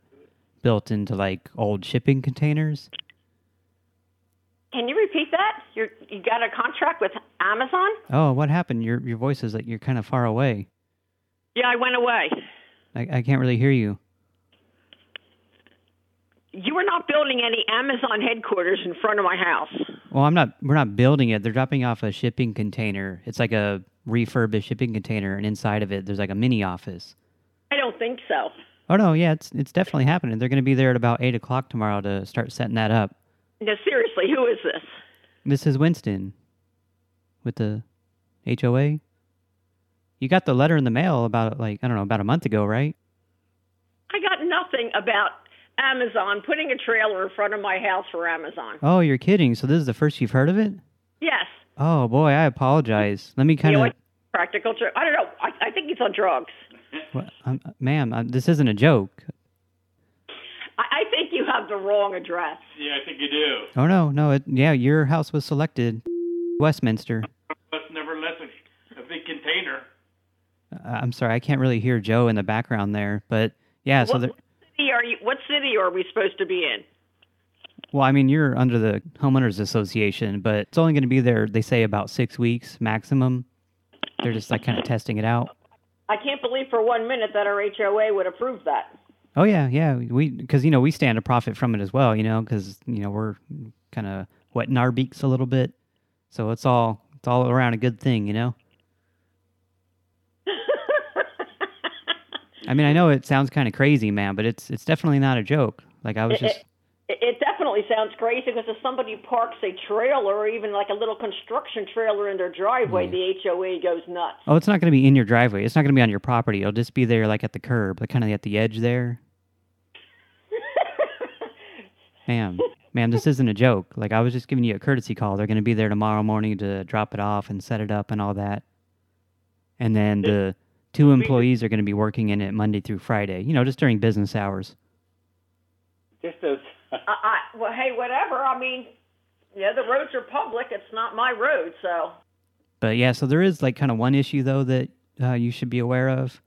built into like old shipping containers. Can you repeat that? You're you got a contract with Amazon? Oh, what happened? Your your voice is like you're kind of far away. Yeah, I went away. I I can't really hear you. You are not building any Amazon headquarters in front of my house. Well, I'm not. We're not building it. They're dropping off a shipping container. It's like a refurbished shipping container, and inside of it, there's like a mini office. I don't think so. Oh no, yeah, it's it's definitely happening. They're going to be there at about eight o'clock tomorrow to start setting that up. No, seriously, who is this? This is Winston with the HOA. You got the letter in the mail about like I don't know about a month ago, right? I got nothing about Amazon putting a trailer in front of my house for Amazon. Oh, you're kidding. So this is the first you've heard of it? Yes. Oh boy, I apologize. Let me kind you know of, what? Practical joke. I don't know. I, I think he's on drugs. um, ma'am, uh, this isn't a joke. I, I think you have the wrong address. Yeah, I think you do. Oh no, no, it, yeah, your house was selected, Westminster. Let's never let a, a big container. Uh, I'm sorry, I can't really hear Joe in the background there, but yeah, so there, what city are you? What city are we supposed to be in? well, I mean, you're under the homeowners association, but it's only going to be there. They say about six weeks maximum. They're just like kind of testing it out. I can't believe for one minute that our HOA would approve that. Oh yeah, yeah, we because you know we stand to profit from it as well, you know, because you know we're kind of wetting our beaks a little bit, so it's all it's all around a good thing, you know. I mean, I know it sounds kind of crazy, man, but it's it's definitely not a joke. Like I was It- just It, it definitely sounds crazy because if somebody parks a trailer or even like a little construction trailer in their driveway, the HOA goes nuts. oh, it's not going to be in your driveway. It's not going to be on your property. It'll just be there, like at the curb, like kind of at the edge there. *laughs* Ma'am, ma'am, this isn't a joke. Like I was just giving you a courtesy call. They're going to be there tomorrow morning to drop it off and set it up and all that. And then the two employees are going to be working in it Monday through Friday. You know, just during business hours. Just those. *laughs* I, I, well, hey, whatever. I mean, yeah, the roads are public. It's not my road, so But yeah, so there is like kind of one issue though that uh, you should be aware of.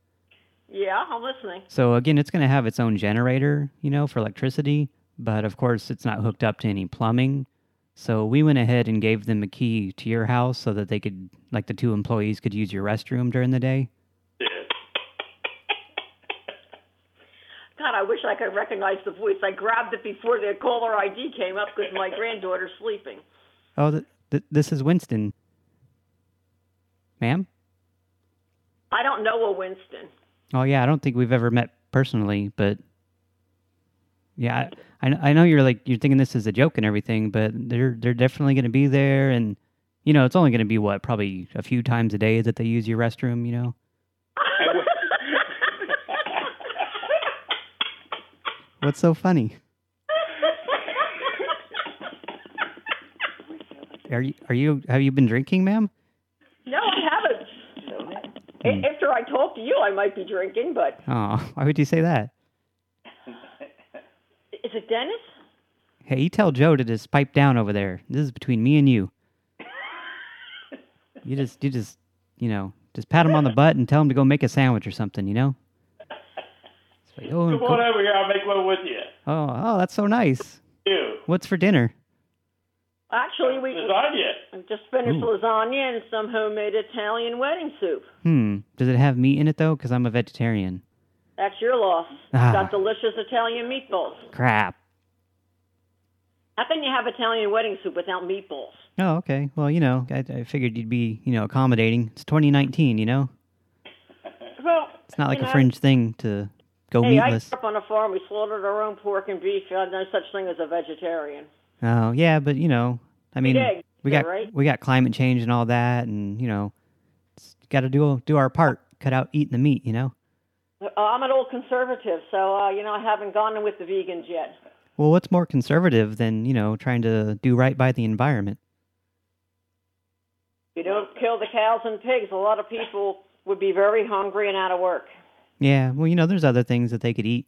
yeah, I'm listening. So again, it's going to have its own generator, you know, for electricity, but of course it's not hooked up to any plumbing. So we went ahead and gave them a key to your house so that they could, like the two employees could use your restroom during the day. God, I wish I could recognize the voice. I grabbed it before the caller ID came up because my granddaughter's sleeping. Oh, th th this is Winston. Ma'am? I don't know a Winston. Oh yeah, I don't think we've ever met personally, but yeah, I, I I know you're like you're thinking this is a joke and everything, but they're they're definitely going to be there, and you know it's only going to be what probably a few times a day that they use your restroom, you know. What's so funny? *laughs* Are you are you have you been drinking, ma'am? No, I haven't. A- After I talk to you, I might be drinking, but Oh, why would you say that? *laughs* is it Dennis? Hey, you tell Joe to just pipe down over there. This is between me and you. *laughs* You just, you just, you know, Just pat him on the butt and tell him to go make a sandwich or something, you know? It's like, oh, Come go- on over here. I'll make one with you. oh, oh, that's so nice. You. What's for dinner? Actually, we Lasagna. we just finished Ooh. lasagna and some homemade Italian wedding soup. Hmm. Does it have meat in it, though? Because I'm a vegetarian. That's your loss. Ah. Got delicious Italian meatballs. Crap. How can you have Italian wedding soup without meatballs? Oh, okay. Well, you know, I, I figured you'd be, you know, accommodating. It's 2019, you know? Well, It's not like a know, fringe thing to go hey, meatless. I grew up on a farm. We slaughtered our own pork and beef. Uh, no such thing as a vegetarian. Oh, yeah, but, you know, I mean, we yeah, got right? we got climate change and all that, and, you know, got to do do our part, cut out eating the meat, you know? Uh, I'm an old conservative, so uh, you know I haven't gone with the vegans yet. Well, what's more conservative than, you know, trying to do right by the environment? If you don't kill the cows and pigs, a lot of people would be very hungry and out of work. Yeah, well, you know, there's other things that they could eat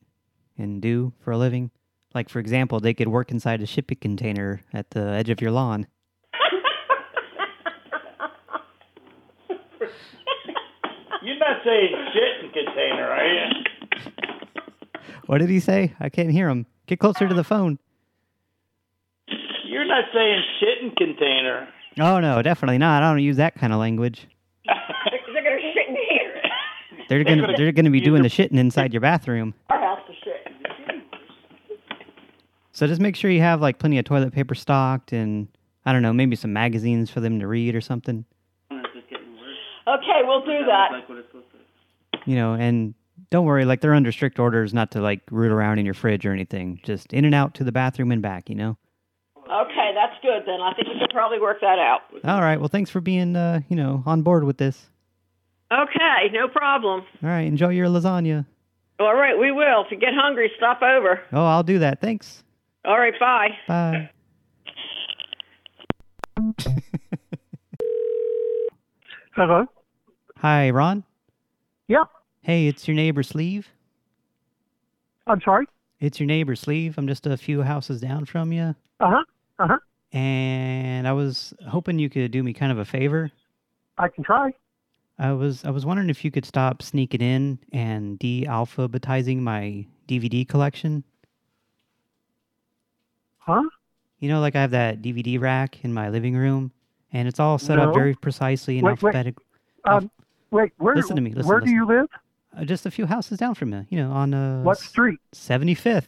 and do for a living. Like, for example, they could work inside a shipping container at the edge of your lawn. *laughs* You're not saying shit in container, are you? What did he say? I can't hear him. Get closer to the phone. You're not saying shit in container. Oh, no, definitely not. I don't use that kind of language. *laughs* They're gonna shit in here. They're gonna they're gonna be doing the shitting inside your bathroom. Our house is shit. So just make sure you have like plenty of toilet paper stocked and I don't know, maybe some magazines for them to read or something. Okay, we'll do that. You know, and don't worry, like they're under strict orders not to like root around in your fridge or anything. Just in and out to the bathroom and back, you know. Okay, that's good then. I think we can probably work that out. All right, well thanks for being uh, you know, on board with this. Okay, no problem. All right, enjoy your lasagna. All right, we will. If you get hungry, stop over. Oh, I'll do that. Thanks. All right, bye. Bye. *laughs* Hello? Hi, Ron. Yeah. Hey, it's your neighbor Sleeve. I'm sorry? It's your neighbor Sleeve. I'm just a few houses down from you. Uh-huh. Uh-huh. And I was hoping you could do me kind of a favor. I can try. I was I was wondering if you could stop sneaking in and de-alphabetizing my DVD collection. Huh? You know, like I have that DVD rack in my living room, and it's all set No. up very precisely in Wait, wait. Um, wait, where, Listen to me, listen, where do you live? Uh, just a few houses down from you, you know, on uh, What street? 75th.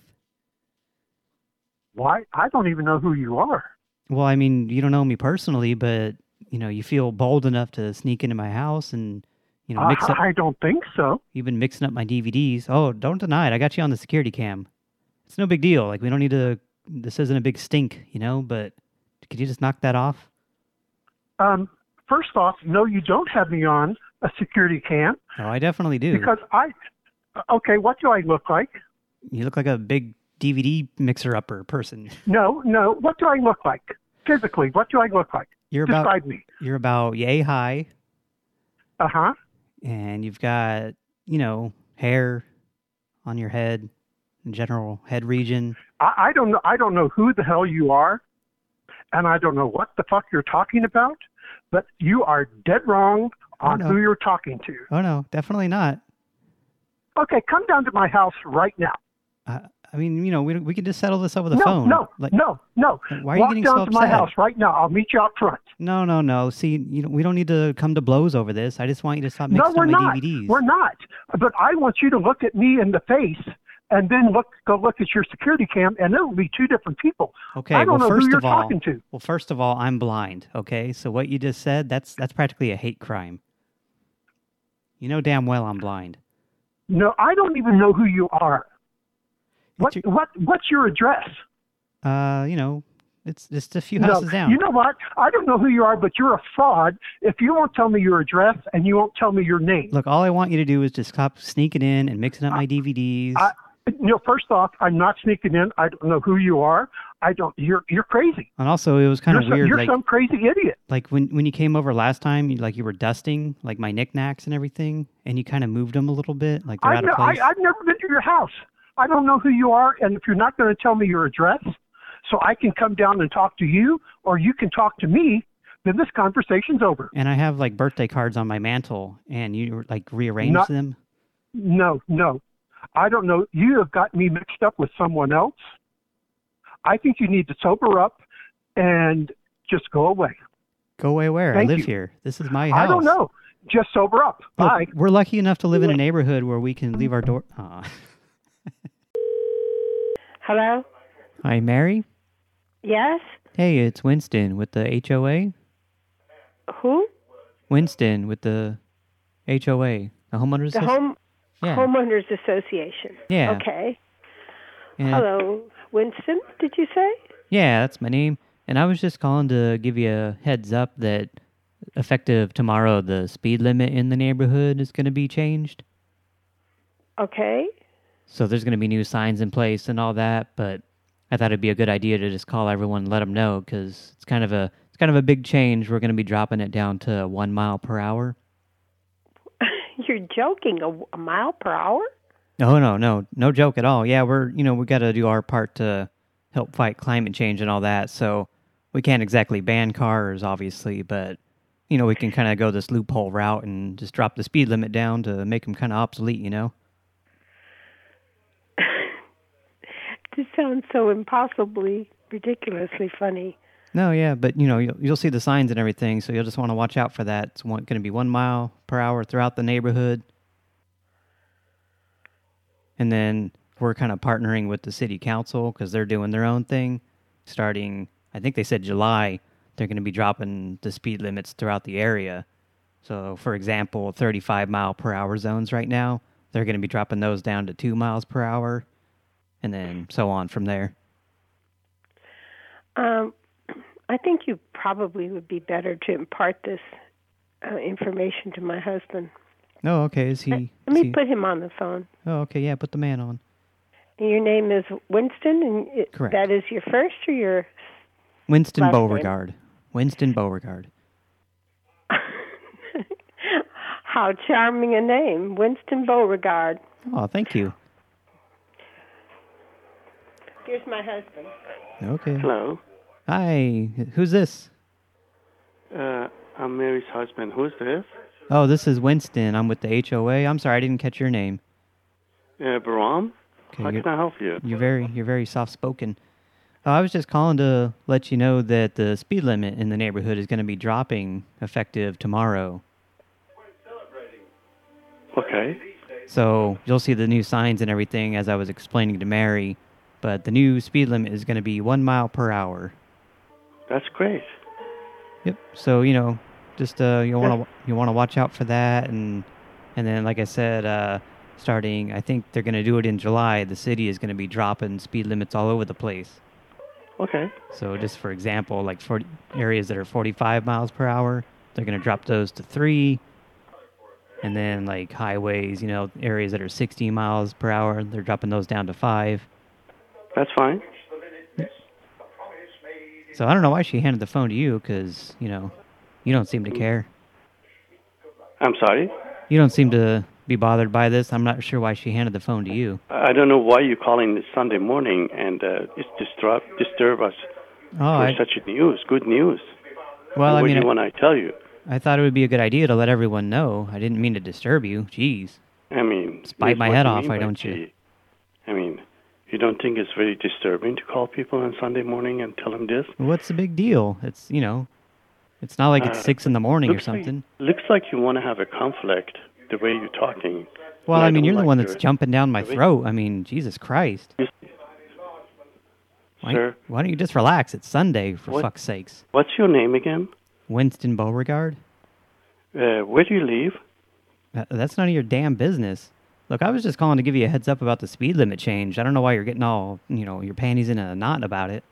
Why? I don't even know who you are. Well, I mean, you don't know me personally, but, you know, you feel bold enough to sneak into my house and, you know, mix I, up... I don't think so. You've been mixing up my DVDs. Oh, don't deny it. I got you on the security cam. It's no big deal. Like, we don't need to... This isn't a big stink, you know, but could you just knock that off? Um, first off, no, you don't have me on a security cam Oh, I definitely do. because I. Okay, what do I look like? You look like a big DVD mixer-upper person. No, no. What do I look like physically? What do I look like? You're about... Me. You're about yay high, Uh huh. and you've got, you know, hair on your head, in general head region. I, I don't know. I don't know who the hell you are, and I don't know what the fuck you're talking about. But you are dead wrong on no. who you're talking to. Oh, no, definitely not. Okay, come down to my house right now. Uh, I mean, you know, we we can just settle this over the no, phone. no, Like, no, no. Why are you Walk getting down so to my house right now. I'll meet you out front. No, no, no. See, you know, we don't need to come to blows over this. I just want you to stop No, mixing we're my not. DVDs. We're not. But I want you to look at me in the face and then look go look at your security cam, and it'll be two different people. Okay, I don't well, know first who you're of all, talking to. well, first of all, I'm blind. Okay, so what you just said that's that's practically a hate crime. You know damn well I'm blind. No, I don't even know who you are. What what what's your address? Uh, you know, it's just a few No, houses down. You know what? I don't know who you are, but you're a fraud if you won't tell me your address and you won't tell me your name. Look, all I want you to do is just stop sneaking in and mixing up my DVDs. I, you know, first off, I'm not sneaking in. I don't know who you are. I don't. You're you're crazy. and also, it was kind you're of some, weird. You're like, some crazy idiot. like when when you came over last time, you, like you were dusting like my knickknacks and everything, and you kind of moved them a little bit, like they're I've, out ne- of place. I, I've never been to your house. I don't know who you are, and if you're not going to tell me your address, so I can come down and talk to you, or you can talk to me, then this conversation's over. And I have like birthday cards on my mantle, and you like rearrange Not- them. No, no. I don't know. You have got me mixed up with someone else. I think you need to sober up and just go away. Go away where? Thank I live you. here. This is my house. I don't know. Just sober up. Look, Bye. we're lucky enough to live in a neighborhood where we can leave our door. Aw. *laughs* Hello? Hi, Mary. Yes? Hey, it's Winston with the HOA. Who? Winston with the HOA, the homeowners. The home Yeah. homeowners association. Yeah. Okay. Yeah. Hello, Winston, did you say? Yeah, that's my name. And I was just calling to give you a heads up that effective tomorrow, the speed limit in the neighborhood is going to be changed. Okay. So there's going to be new signs in place and all that, but I thought it'd be a good idea to just call everyone and let them know because it's kind of a it's kind of a big change. We're going to be dropping it down to one mile per hour. *laughs* You're joking. A, a mile per hour? No, no, no, no joke at all. Yeah, we're you know we got to do our part to help fight climate change and all that. So we can't exactly ban cars, obviously, but you know we can kind of go this loophole route and just drop the speed limit down to make them kind of obsolete. You know. This sounds so impossibly, ridiculously funny. No, yeah, but you know you'll, you'll see the signs and everything, so you'll just want to watch out for that. It's going to be one mile per hour throughout the neighborhood, and then we're kind of partnering with the city council because they're doing their own thing. Starting, I think they said July, they're going to be dropping the speed limits throughout the area. So, for example, 35 mile per hour zones right now, they're going to be dropping those down to two miles per hour, and then so on from there. Um, I think you probably would be better to impart this uh, information to my husband. Oh, okay. Is he? Let is me he- put him on the phone. Oh, okay. Yeah, put the man on. Your name is Winston, and it, Correct. that is your first or your Winston Last name? Beauregard. Winston Beauregard. *laughs* how charming a name, Winston Beauregard. Oh, thank you. Here's my husband. Okay. Hello. Hi. Who's this? Uh, I'm Mary's husband. Who's this? Oh, this is Winston. I'm with the HOA. I'm sorry, I didn't catch your name. Uh, Baram? Okay, How can I help you? You're very, you're very soft spoken. Uh, I was just calling to let you know that the speed limit in the neighborhood is going to be dropping effective tomorrow. Okay. So you'll see the new signs and everything as I was explaining to Mary. But the new speed limit is going to be one mile per hour. That's great. Yep. So you know, just uh, you want to you want to watch out for that, and and then like I said, uh, starting I think they're going to do it in July. The city is going to be dropping speed limits all over the place. Okay. So just for example, like 40 areas that are 45 miles per hour, they're going to drop those to three. And then like highways, you know, areas that are 60 miles per hour, they're dropping those down to five. That's fine. So I don't know why she handed the phone to you, because you know, you don't seem to care. I'm sorry. You don't seem to be bothered by this. I'm not sure why she handed the phone to you. I don't know why you're calling this Sunday morning and uh, it's disturb disturb us Oh, for I, such news. Good news. well, I mean, do you I, want I tell you? I thought it would be a good idea to let everyone know. I didn't mean to disturb you. Jeez. I mean, bite my head off, why don't you? I mean, you don't think it's very disturbing to call people on Sunday morning and tell them this? What's the big deal? It's, you know, it's not like it's Uh, six in the morning or looks like- something. Looks like you want to have a conflict the way you're talking. Well, and I mean, you're the one that's jumping down my throat. I mean, Jesus Christ. Why, Sir? why don't you just relax? It's Sunday, for What- fuck's sakes. What's your name again? Winston Beauregard? Uh, where do you live? That- That's none of your damn business. Look, I was just calling to give you a heads up about the speed limit change. I don't know why you're getting all, you know, your panties in a knot about it.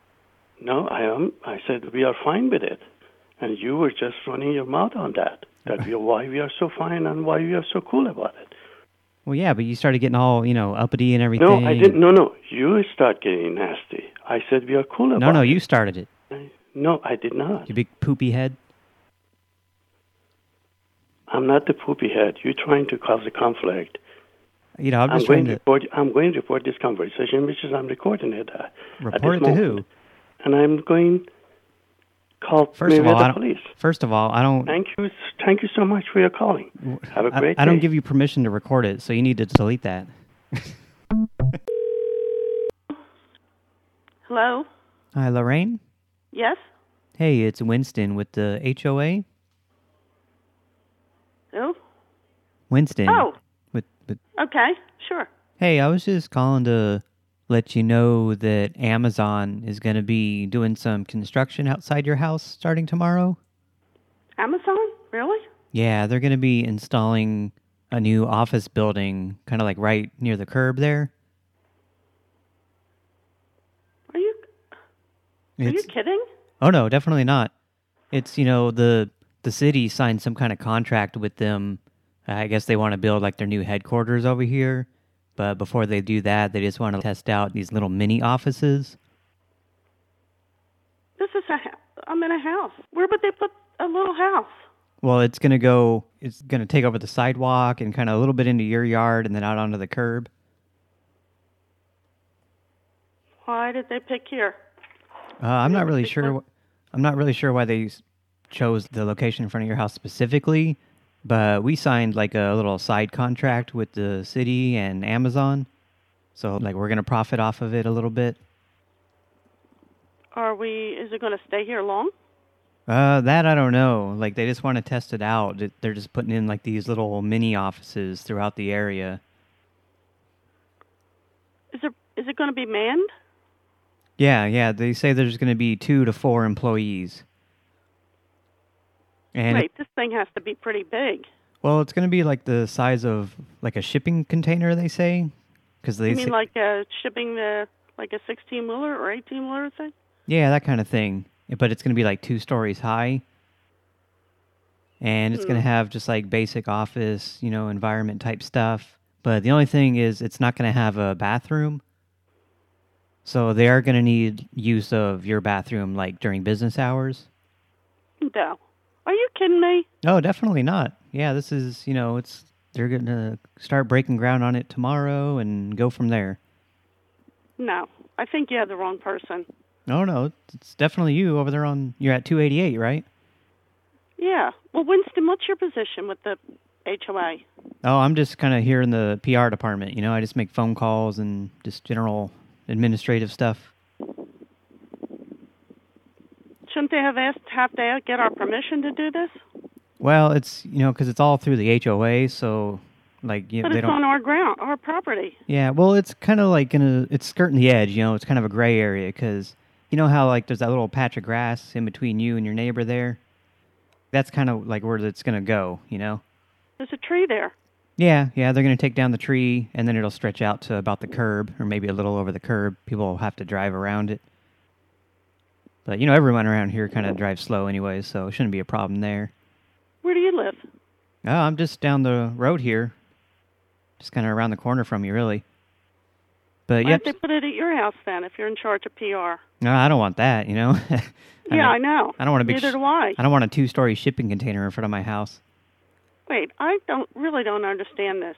No, I am. I said we are fine with it, and you were just running your mouth on that. That *laughs* we why we are so fine and why we are so cool about it. Well, yeah, but you started getting all, you know, uppity and everything. No, I didn't. No, no. You start getting nasty. I said we are cool about it. No, no, you started it. No, I did not. You big poopy head. I'm not the poopy head. You're trying to cause a conflict. You know, I'm I'm going to to report. I'm going to report this conversation, because I'm recording it. Uh, at report it this to moment. who? And I'm going call First me of all, the police. first of all, I don't. Thank you, thank you so much for your calling. Have a I, great I don't give you permission to record it, so you need to delete that. *laughs* Hello? Hi, Lorraine. Yes? Hey, it's Winston with the HOA. Who? Winston. Oh. With Okay, sure. Hey, I was just calling to let you know that Amazon is going to be doing some construction outside your house starting tomorrow. Amazon? Really? Yeah, they're going to be installing a new office building kind of like right near the curb there. Are you Are you kidding? Oh no, definitely not. It's, you know, the the city signed some kind of contract with them. I guess they want to build like their new headquarters over here. But before they do that, they just want to test out these little mini offices. This is a I'm in a house. Where would they put a little house? Well, it's going to go, it's going to take over the sidewalk and kind of a little bit into your yard and then out onto the curb. Why did they pick here? Uh, I'm not really sure. I'm not really sure why they chose the location in front of your house specifically, but we signed like a little side contract with the city and Amazon, so like we're gonna profit off of it a little bit. Are we is it going to stay here long? Uh, that I don't know. Like they just want to test it out. They're just putting in like these little mini offices throughout the area. Is it is it going to be manned? Yeah, yeah. They say there's going to be two to four employees. And Wait, this thing has to be pretty big. Well, it's going to be like the size of like a shipping container, they say, because they you mean say, like uh, shipping the like a 16 wheeler or 18 wheeler thing? yeah, that kind of thing. But it's going to be like two stories high, and it's going to Hmm. have just like basic office, you know, environment type stuff. But the only thing is, it's not going to have a bathroom. So they are going to need use of your bathroom like during business hours. No. Are you kidding me? No, definitely not. Yeah, this is, you know, it's they're going to start breaking ground on it tomorrow and go from there. No. I think you have the wrong person. No, no, it's definitely you over there on you're at 288, right? Yeah. Well, Winston, what's your position with the HOA? Oh, I'm just kind of here in the PR department, you know, I just make phone calls and just general administrative stuff. Shouldn't they have asked have to get our permission to do this? Well, it's, you know, cuz it's all through the HOA, so like you know, but they it's don't on our ground, our property. Yeah, well, it's kind of like in a, it's skirting the edge, you know, it's kind of a gray area because you know how like there's that little patch of grass in between you and your neighbor there? That's kind of like where it's going to go, you know? There's a tree there. Yeah, yeah, they're going to take down the tree and then it'll stretch out to about the curb or maybe a little over the curb. People will have to drive around it. But, you know, everyone around here kind of drives slow anyway, so it shouldn't be a problem there. Where do you live? Oh, I'm just down the road here. Just kind of around the corner from you, really. But, Why yep. don't they put it at your house then if you're in charge of PR? No, I don't want that, you know? *laughs* I yeah, mean, I know. I don't want a big Neither do I. I don't want a two-story shipping container in front of my house. Wait, I don't really don't understand this.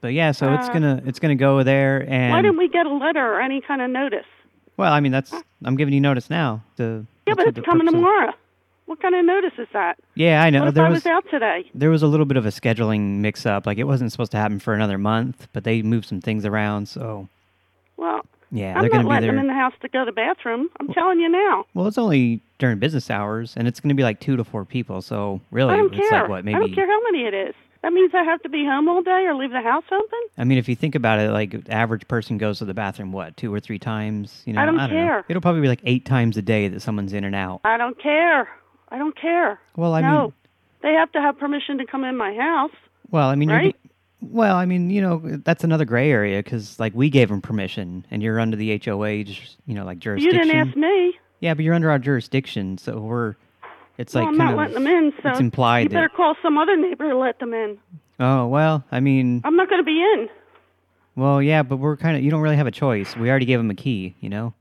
But yeah, so it's Uh, gonna it's gonna go there and Why didn't we get a letter or any kind of notice? Well, I mean that's I'm giving you notice now. The Yeah, but it's coming tomorrow. What kind of notice is that? Yeah, I know. What if there I was, was out today? there was a little bit of a scheduling mix-up. Like it wasn't supposed to happen for another month, but they moved some things around. So Well, yeah, I'm they're not letting them in the house to go to the bathroom. I'm telling you now. Well, it's only during business hours, and it's gonna be like two to four people. So really, it's care. like what I don't maybe. care how many it is. That means I have to be home all day or leave the house open. I mean, if you think about it, like average person goes to the bathroom what two or three times. You know, I don't know. care. It'll probably be like eight times a day that someone's in and out. I don't care. I don't care. Well, I no, mean, they have to have permission to come in my house. well, I mean, you're Right? well, I mean, you know, that's another gray area because like we gave them permission, and you're under the HOA, you know, like jurisdiction. You didn't ask me. Yeah, but you're under our jurisdiction, so we're. It's well, like I'm not of. letting them in, so it's implied you that- better call some other neighbor to let them in. Oh well, I mean, I'm not going to be in. well, yeah, but we're kind of. You don't really have a choice. We already gave them a key, you know.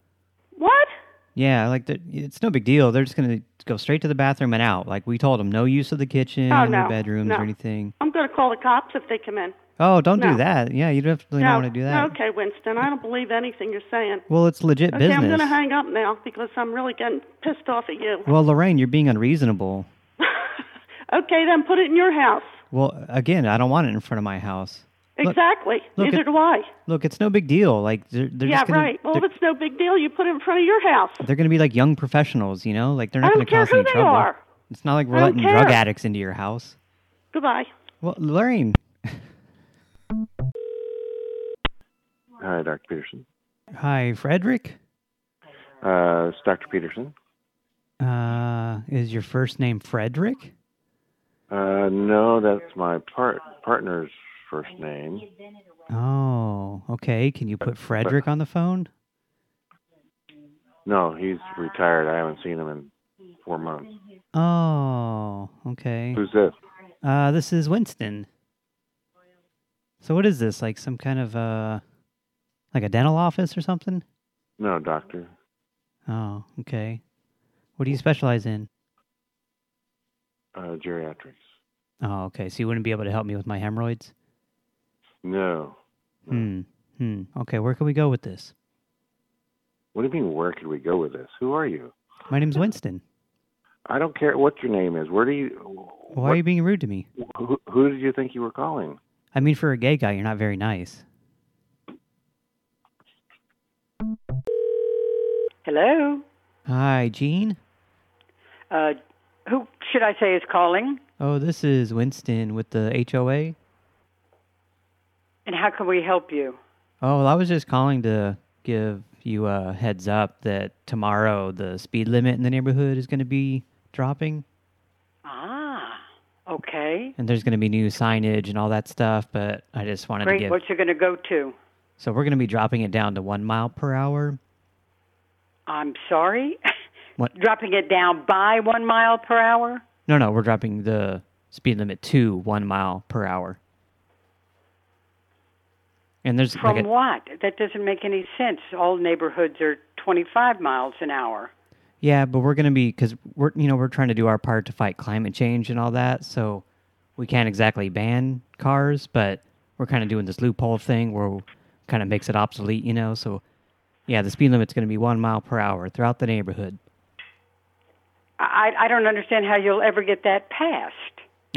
What? Yeah, like it's no big deal. They're just gonna go straight to the bathroom and out. Like we told them, no use of the kitchen Oh, or no, bedrooms no. or anything. I'm going to call the cops if they come in. Oh, don't No. do that. Yeah, you definitely no, don't want to do that. Okay, Winston, I don't believe anything you're saying. Well, it's legit okay, I'm going to hang up now because I'm really getting pissed off at you. Well, Lorraine, you're being unreasonable. *laughs* Okay, then put it in your house. Well, again, I don't want it in front of my house. Exactly. look Neither at- do I. Look, it's no big deal. Like they're, they're yeah, just gonna, right. Well, if it's no big deal, you put it in front of your house. they're going to be like young professionals, you know? Like they're not going to care cause who any they trouble. are. It's not like we're letting drug addicts into your house. Goodbye. Well, Lorraine. Hi, Dr. Peterson. Hi, Frederick. Uh, it's Dr. Peterson. Uh, is your first name Frederick? Uh, no, that's my part partner's first name. Oh, okay. Can you put Frederick on the phone? No, he's retired. I haven't seen him in four months. Oh, okay. Who's this? Uh, this is Winston. So what is this? Like some kind of, uh, like a dental office or something? No, doctor. Oh, okay. What do you specialize in? Uh, geriatrics. Oh, okay. So you wouldn't be able to help me with my hemorrhoids? No. Hmm. Hmm. Okay, where can we go with this? What do you mean, where could we go with this? Who are you? My name's Winston. I don't care what your name is. Where do you... Why are you being rude to me? Who, who did you think you were calling? I mean, for a gay guy, you're not very nice. Hello. Hi, Gene. Uh, who should I say is calling? Oh, this is Winston with the HOA. And how can we help you? Oh, well, I was just calling to give you a heads up that tomorrow the speed limit in the neighborhood is going to be dropping. Ah, okay. And there's going to be new signage and all that stuff, but I just wanted to Great. give... What's it going to go to? So we're going to be dropping it down to one mile per hour. I'm sorry. *laughs* What? Dropping it down by one mile per hour? No, no, we're dropping the speed limit to one mile per hour. And there's From like a, what? That doesn't make any sense. All neighborhoods are 25 miles an hour. yeah, but we're going to be because we're you know we're trying to do our part to fight climate change and all that, so we can't exactly ban cars, but we're kind of doing this loophole thing where kind of makes it obsolete, you know. So yeah, the speed limit's going to be one mile per hour throughout the neighborhood. I, I don't understand how you'll ever get that passed.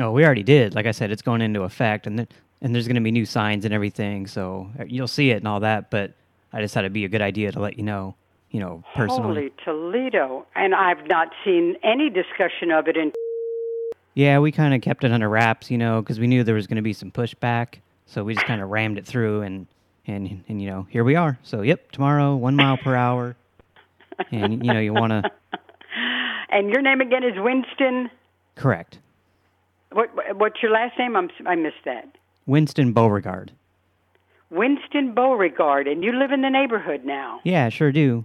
Oh, we already did. Like I said, it's going into effect, and th and there's going to be new signs and everything, so uh, you'll see it and all that. But I just thought it'd be a good idea to let you know, you know, personally. Holy Toledo. And I've not seen any discussion of it in Yeah, we kind of kept it under wraps, you know, because we knew there was going to be some pushback, so we just kind of rammed it through, and and and you know, here we are. So yep, tomorrow, one mile per hour, and you know, you want to *laughs* And your name again is Winston. correct What what's your last name? I'm I missed that. Winston Beauregard. Winston Beauregard, and you live in the neighborhood now. Yeah, sure do.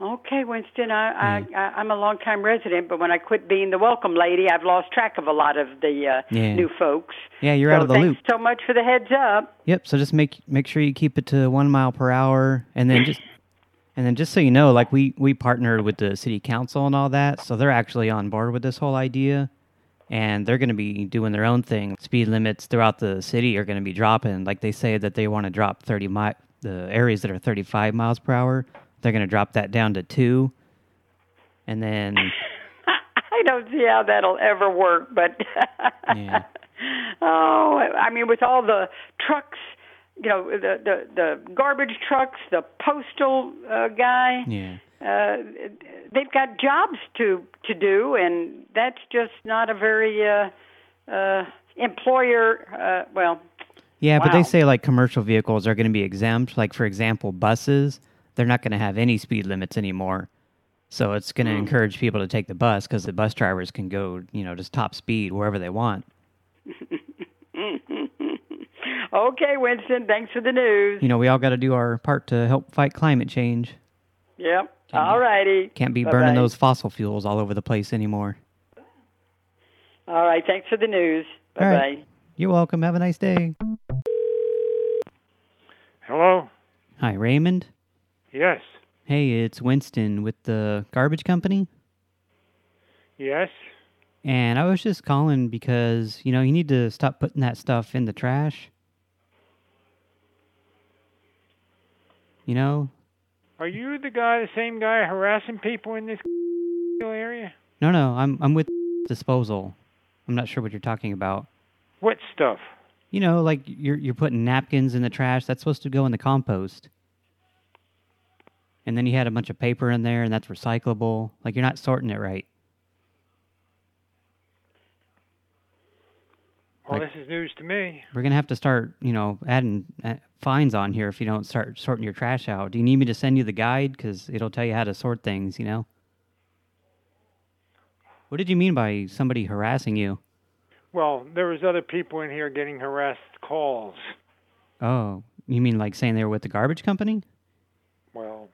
Okay, Winston, I, I, I I'm a longtime resident, but when I quit being the welcome lady, I've lost track of a lot of the uh, Yeah. new folks. Yeah, you're so out of the thanks loop. so much for the heads up. Yep. So just make make sure you keep it to one mile per hour, and then just and then just so you know, like we we partnered with the city council and all that, so they're actually on board with this whole idea, and they're going to be doing their own thing. Speed limits throughout the city are going to be dropping. Like they say that they want to drop thirty mi the areas that are thirty five miles per hour. They're going to drop that down to two, and then *laughs* I don't see how that'll ever work, but *laughs* oh, I mean, with all the trucks, you know, the the, the garbage trucks, the postal uh, guy. yeah. uh, they've got jobs to to do, and that's just not a very uh, uh, employer. Uh, well, Yeah, but they say like commercial vehicles are going to be exempt. Like for example, buses, they're not going to have any speed limits anymore. So it's going to Hmm. encourage people to take the bus because the bus drivers can go, you know, just top speed wherever they want. *laughs* okay, Winston. Thanks for the news. You know, we all got to do our part to help fight climate change. Yep. All righty. Can't be burning Bye-bye. those fossil fuels all over the place anymore. All right. Thanks for the news. Bye-bye. right. You're welcome. Have a nice day. Hello? Hi, Raymond. Yes. Hey, it's Winston with the garbage company. Yes. And I was just calling because, you know, you need to stop putting that stuff in the trash. You know? Are you the guy, the same guy harassing people in this *laughs* area? No, no, I'm I'm with *laughs* disposal. I'm not sure what you're talking about. What stuff? You know, like you're you're putting napkins in the trash. That's supposed to go in the compost. And then you had a bunch of paper in there, and that's recyclable. Like, you're not sorting it right. Well, Like- this is news to me. We're going to have to start, you know, adding uh, fines on here if you don't start sorting your trash out. Do you need me to send you the guide? Because it'll tell you how to sort things, you know? What did you mean by somebody harassing you? Well, there was other people in here getting harassed calls. Oh, you mean like saying they were with the garbage company? Well,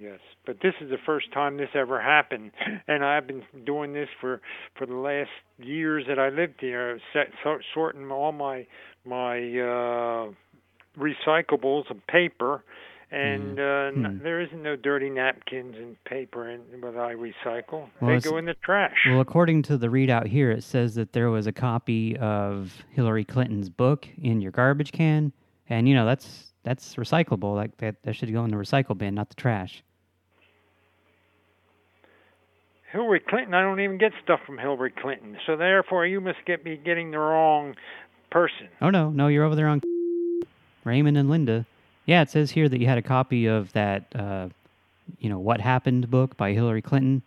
yes, but this is the first time this ever happened, and I've been doing this for for the last years that I lived here, set, so, sorting all my my uh recyclables of paper, and uh n- there isn't no dirty napkins and paper in what I recycle. Well, they go in the trash. Well, according to the readout here, it says that there was a copy of Hillary Clinton's book in your garbage can, and you know that's that's recyclable. Like that, that should go in the recycle bin, not the trash. Hillary Clinton, I don't even get stuff from Hillary Clinton, so therefore you must get me getting the wrong person. Oh no, no, you're over there on *laughs* Raymond and Linda. Yeah, it says here that you had a copy of that, uh, you know, What Happened book by Hillary Clinton.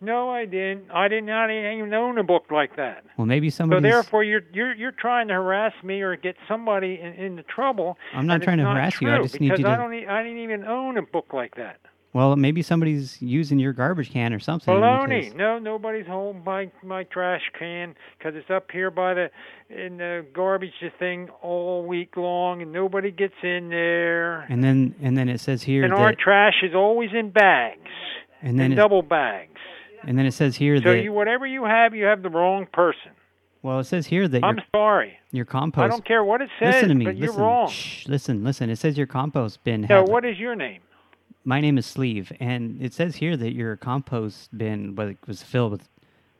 No, I didn't. I did not even own a book like that. Well, maybe somebody. So therefore, you're you're you're trying to harass me or get somebody in, into trouble. I'm not trying to not harass you, I just need you I don't. e- I didn't even own a book like that. Well, maybe somebody's using your garbage can or something. Baloney. because- No, nobody's home my my trash can because it's up here by the in the garbage thing all week long, and nobody gets in there. And then, and then it says here And our trash is always in bags, and then double bags. And then it says here So that. you whatever you have, you have the wrong person. well, it says here that I'm sorry. your compost. I don't care what it says, listen to me. but you're listen. wrong. Shh, listen, listen. It says your compost bin. So what is your name? My name is Sleeve, and it says here that your compost bin was, was filled with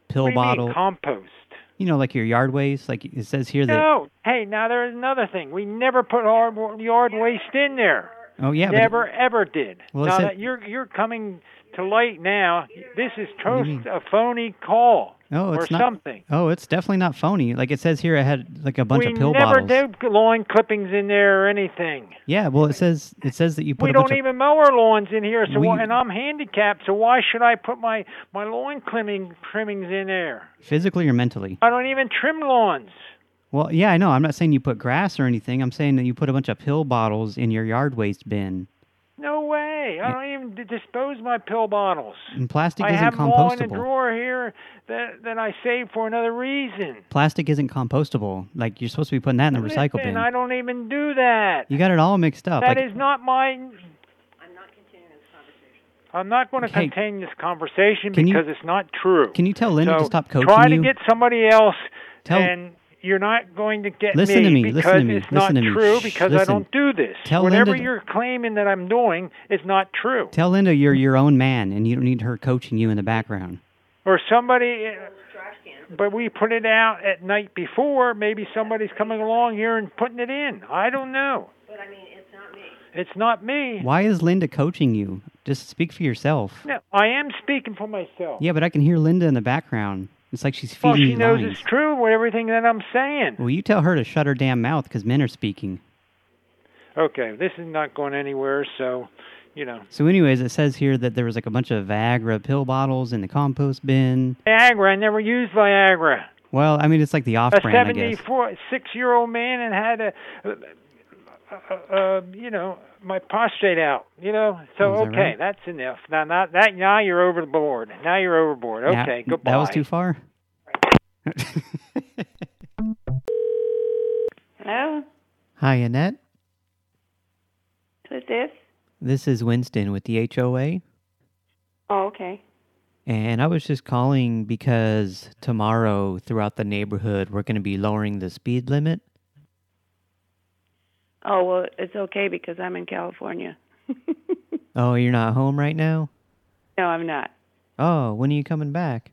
pill what do you bottle. mean compost? you know, like your yard waste. Like it says here that. No. Hey, now there is another thing. We never put hard yard waste in there. Oh yeah, never ever did. Well, now that you're you're coming to light now, this is toast a phony call Oh, or not. something. Oh, it's definitely not phony. Like it says here, I had like a bunch we of pill bottles. We never do loin clippings in there or anything. Yeah, well, it says it says that you put We don't of. even mow our lawns in here, so We- why- and I'm handicapped, so why should I put my my lawn trimming trimmings in there? physically or mentally. I don't even trim lawns. Well, yeah, I know. I'm not saying you put grass or anything. I'm saying that you put a bunch of pill bottles in your yard waste bin. No way. I don't even dispose my pill bottles. And plastic I isn't compostable. I have them all in a compostable. drawer here that that I saved for another reason. Plastic isn't compostable. Like you're supposed to be putting that in the recycle Listen, bin. I don't even do that. You got it all mixed up. That like, is not my. I'm not continuing this conversation. I'm not going to Okay. continue this conversation Can you- because it's not true. Can you tell Linda so to stop coaching you? try you? to get somebody else, Tell- and you're not going to get Listen to me, because listen to me, it's listen not to me. true Shh, because I don't do this. Tell Whatever Linda to- you're claiming that I'm doing is not true. Tell Linda you're your own man and you don't need her coaching you in the background. or somebody but we put it out at night before maybe somebody's coming along here and putting it in i don't know But I mean, it's not me. it's not me Why is Linda coaching you? Just speak for yourself. no i am speaking for myself Yeah, but I can hear Linda in the background. It's like she's feeding well she knows lines. it's true with everything that i'm saying Well, you tell her to shut her damn mouth because men are speaking. okay this is not going anywhere so you know So anyways, it says here that there was like a bunch of Viagra pill bottles in the compost bin. viagra i never used viagra Well, I mean, it's like the off-brand, I guess. 74 six year old man and had a uh, uh, uh, you know my prostate out you know so that okay right? that's enough now not that now you're over the board now you're overboard Now- okay goodbye That was too far? *laughs* Hello? Hi, Annette. Who's this? This is Winston with the HOA. Oh, okay. And I was just calling because tomorrow throughout the neighborhood, we're going to be lowering the speed limit. Oh, well, it's okay because I'm in California. *laughs* Oh, you're not home right now? No, I'm not. Oh, when are you coming back?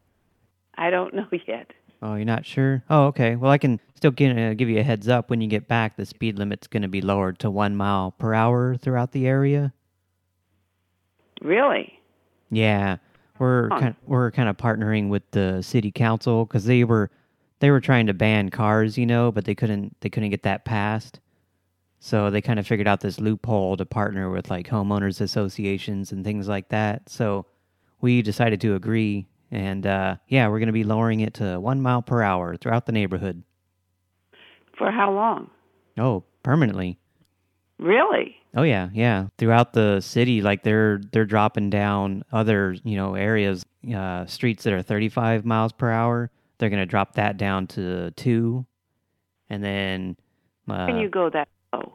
I don't know *laughs* yet. Oh, you're not sure? Oh, okay. Well, I can still get, uh, give you a heads up when you get back. The speed limit's going to be lowered to one mile per hour throughout the area. Really? Yeah, we're Huh. kind we're kind of partnering with the city council because they were they were trying to ban cars, you know, but they couldn't they couldn't get that passed. So they kind of figured out this loophole to partner with like homeowners associations and things like that. So we decided to agree, and uh, yeah, we're going to be lowering it to one mile per hour throughout the neighborhood. For how long? Oh, permanently. Really? Oh yeah, yeah. Throughout the city, like they're they're dropping down other you know areas, uh, streets that are 35 miles per hour. They're gonna drop that down to two, and then. Uh, Can you go that low?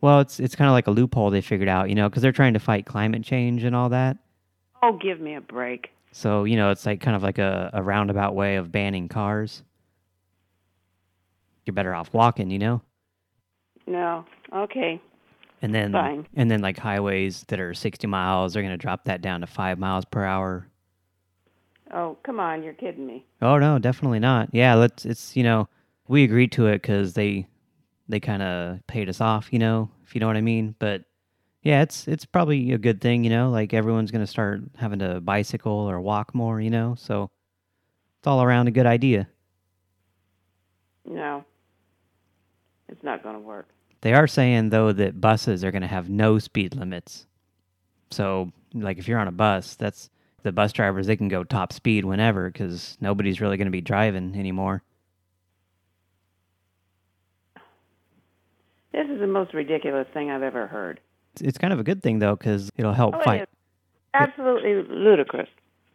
well, it's it's kind of like a loophole they figured out, you know, because they're trying to fight climate change and all that. Oh, give me a break. So you know, it's like kind of like a, a roundabout way of banning cars. You're better off walking, you know. No. Okay. And then Fine. and then like highways that are 60 miles, they're going to drop that down to 5 miles per hour. Oh, come on, you're kidding me. Oh no, definitely not. Yeah, let's it's you know, we agreed to it cuz they they kind of paid us off, you know, if you know what I mean, but yeah, it's it's probably a good thing, you know, like everyone's going to start having to bicycle or walk more, you know. So it's all around a good idea. No. It's not going to work. They are saying though that buses are going to have no speed limits. So, like if you're on a bus, that's the bus drivers they can go top speed whenever cuz nobody's really going to be driving anymore. This is the most ridiculous thing I've ever heard. It's, it's kind of a good thing though cuz it'll help Oh, fight is absolutely ludicrous.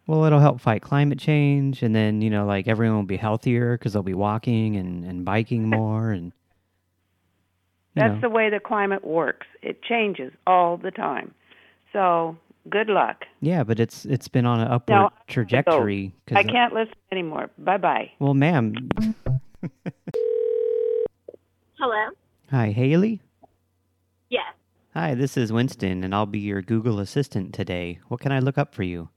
well, it'll help fight climate change and then, you know, like everyone will be healthier cuz they'll be walking and and biking *laughs* more and That's know. the way the climate works. It changes all the time. So, good luck. Yeah, but it's it's been on an upward No, trajectory So, I can't listen anymore. Bye-bye. Well, ma'am. *laughs* Hello? Hi, Haley. Yes. Hi, this is Winston, and I'll be your Google Assistant today. What can I look up for you?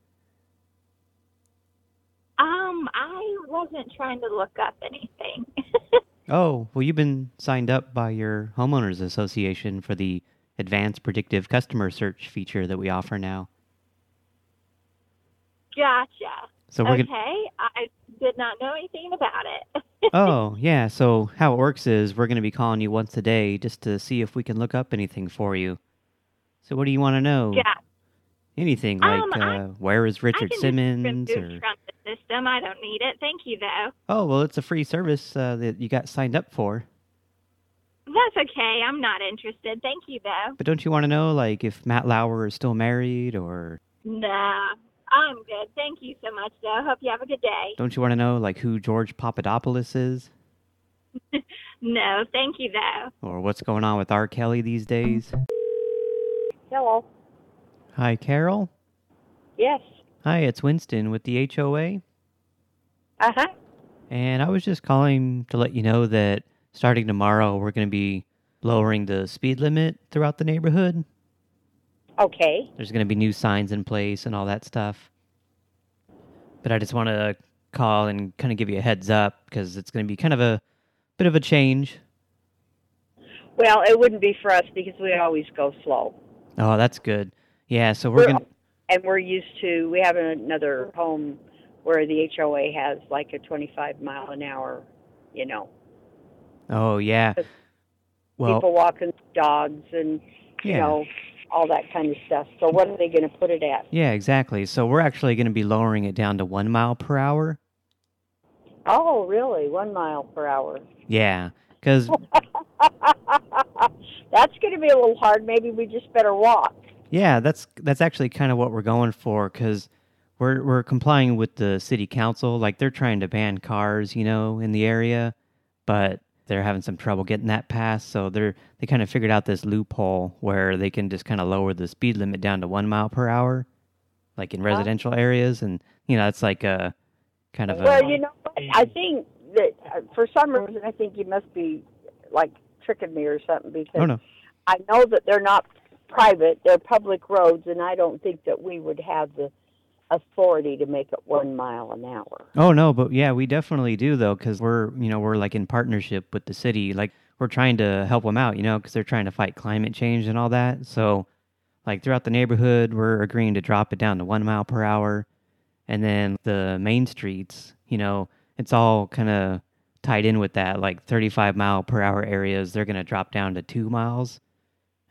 Um, I wasn't trying to look up anything. *laughs* Oh, well, you've been signed up by your homeowners association for the advanced predictive customer search feature that we offer now. gotcha. So we're okay, gonna- I did not know anything about it. *laughs* oh, yeah. So how it works is we're going to be calling you once a day just to see if we can look up anything for you. So what do you want to know? Yeah. Anything like Um, I- uh, where is Richard Simmons or from the system. I don't need it. Thank you, though. Oh, well, it's a free service uh, that you got signed up for. That's okay. I'm not interested. Thank you, though. But don't you want to know like if Matt Lauer is still married or Nah, I'm good. Thank you so much, though. Hope you have a good day. don't you want to know like who George Papadopoulos is *laughs* No, thank you, though. or what's going on with R. Kelly these days? Hello. Hi, Carol. Yes. Hi, it's Winston with the HOA. Uh huh. And I was just calling to let you know that starting tomorrow, we're going to be lowering the speed limit throughout the neighborhood. Okay. There's going to be new signs in place and all that stuff. But I just want to call and kind of give you a heads up because it's going to be kind of a bit of a change. Well, it wouldn't be for us because we always go slow. Oh, that's good. Yeah, so we're going to... And we're used to, we have another home where the HOA has like a 25 mile an hour, you know, Oh, yeah. Well, people walking dogs and, you Yeah. know, all that kind of stuff. So what are they going to put it at? yeah, exactly. So we're actually going to be lowering it down to one mile per hour. Oh, really? One mile per hour. Yeah, because *laughs* That's going to be a little hard. Maybe we just better walk. Yeah, that's that's actually kind of what we're going for because we're we're complying with the city council. Like they're trying to ban cars, you know, in the area, but they're having some trouble getting that passed. So they're they kind of figured out this loophole where they can just kind of lower the speed limit down to one mile per hour, like in residential areas, and you know, it's like a kind of a Well, you know what? I think that uh, for some reason, I think you must be like tricking me or something because oh no, I know that they're not private; they're public roads, and I don't think that we would have the authority to make it one mile an hour. Oh no, but yeah, we definitely do though, because we're you know we're like in partnership with the city. Like we're trying to help them out, you know, because they're trying to fight climate change and all that. So, like throughout the neighborhood, we're agreeing to drop it down to one mile per hour, and then the main streets, you know, it's all kind of tied in with that. Like 35 mile per hour areas, they're gonna drop down to two miles,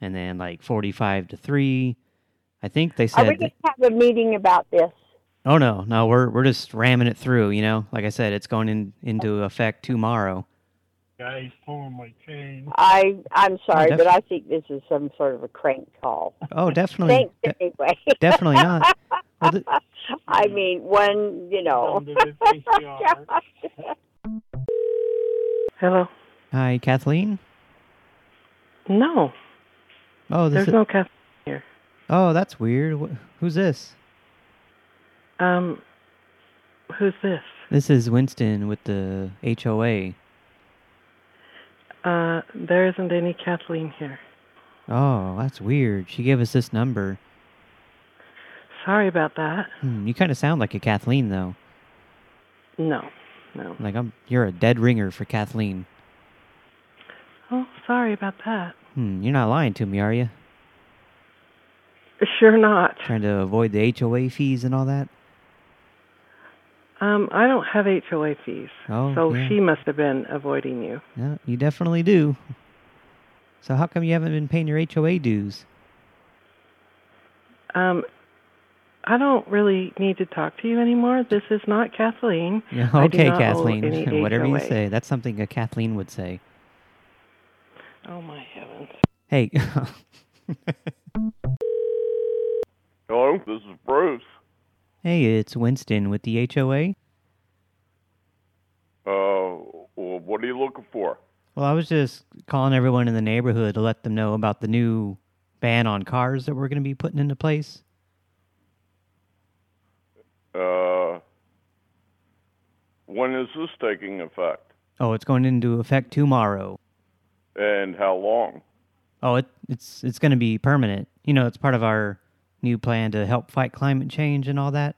and then like 45 to three. I think they oh, Are said. we going to have a meeting about this? Oh no, no, we're we're just ramming it through, you know. Like I said, it's going in into effect tomorrow. Guys pulling my chain. I I'm oh, sorry, def- but I think this is some sort of a crank call. Oh, definitely. Thanks anyway. definitely not. Well, th- *laughs* I mean, one, you know. *laughs* Hello. Hi, Kathleen. No, Oh, this there's is, no Kathleen here. Oh, that's weird. Wh- Who's this? Um, who's this? This is Winston with the HOA. Uh, there isn't any Kathleen here. Oh, that's weird. She gave us this number. Sorry about that. Hmm, you kind of sound like a Kathleen though. No, no. Like I'm you're a dead ringer for Kathleen. Oh, sorry about that. Hmm, you're not lying to me, are you? Sure not. Trying to avoid the HOA fees and all that? Um, I don't have HOA fees, Oh, so yeah. she must have been avoiding you. Yeah, you definitely do. So how come you haven't been paying your HOA dues? Um, I don't really need to talk to you anymore. This is not Kathleen. *laughs* Yeah, okay, not Kathleen. *laughs* Whatever you say. That's something a Kathleen would say. Oh my heavens. Hey, *laughs* Hello, this is Bruce. hey, it's Winston with the HOA. Uh, well, what are you looking for? Well, I was just calling everyone in the neighborhood to let them know about the new ban on cars that we're going to be putting into place. Uh, when is this taking effect? Oh, it's going into effect tomorrow. And how long? Oh, it, it's it's going to be permanent. You know, it's part of our new plan to help fight climate change and all that.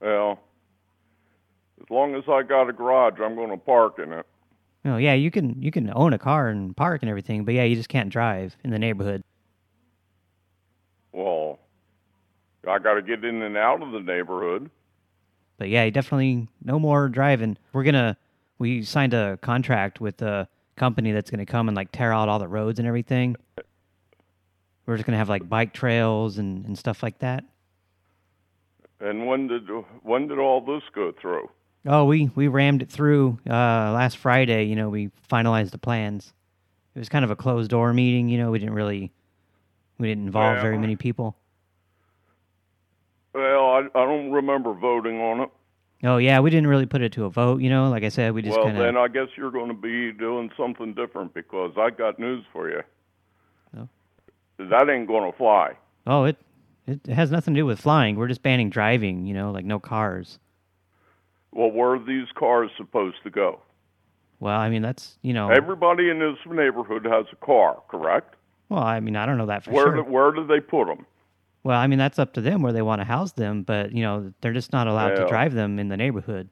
Well, as long as I got a garage, I'm going to park in it. Oh, yeah, you can you can own a car and park and everything, but yeah, you just can't drive in the neighborhood. Well, I got to get in and out of the neighborhood. But yeah, definitely no more driving. We're gonna we signed a contract with a company that's gonna come and like tear out all the roads and everything. We're just gonna have like bike trails and and stuff like that. And when did when did all this go through? Oh, we we rammed it through uh last Friday. You know, we finalized the plans. It was kind of a closed door meeting. You know, we didn't really we didn't involve very many people. Well, I, I don't remember voting on it. Oh yeah, we didn't really put it to a vote. You know, like I said, we just well, kind of then I guess you're going to be doing something different because I got news for you. That ain't going to fly. Oh, it it has nothing to do with flying. We're just banning driving. You know, like no cars. Well, where are these cars supposed to go? Well, I mean that's you know. Everybody in this neighborhood has a car, correct? Well, I mean I don't know that for where sure. do, where do they put them? Well, I mean that's up to them where they want to house them, but you know they're just not allowed to drive them in the neighborhood.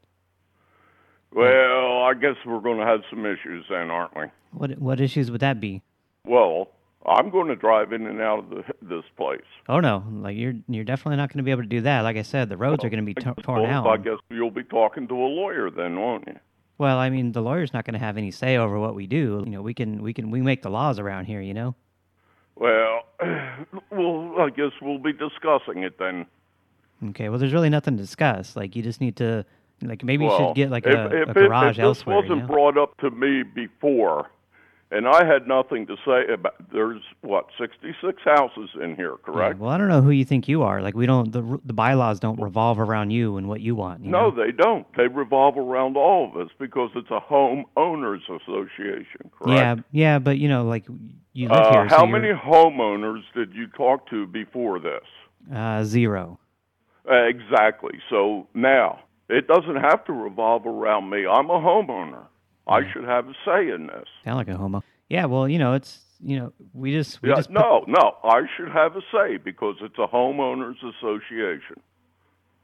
Well, I guess we're going to have some issues then, aren't we? What what issues would that be? Well, I'm going to drive in and out of the, this place. Oh no, like you're you're definitely not going to be able to do that. Like I said, the roads are going to be to- torn well, out. I guess you'll be talking to a lawyer then, won't you? Well, I mean the lawyer's not going to have any say over what we do. You know, we can we can we make the laws around here. You know. Well, *clears throat* well, I guess we'll be discussing it then. Okay. Well, there's really nothing to discuss. Like you just need to like maybe you should get like if, a, if a it- garage if elsewhere. This wasn't know? brought up to me before, and I had nothing to say about. There's what 66 houses in here, Yeah, correct? well, I don't know who you think you are. Like we don't the the bylaws don't revolve around you and what you want. You no, know? they don't. They revolve around all of us because it's a home owners association, correct? Yeah, yeah, but you know, like you live Uh, here. how many homeowners did you talk to before this? Uh, zero. Uh, exactly. So now it doesn't have to revolve around me. I'm a homeowner. I should have a say in this. Sound like a homo. Yeah, well, you know, it's you know, we just we yeah, just no, no. I should have a say because it's a homeowners association.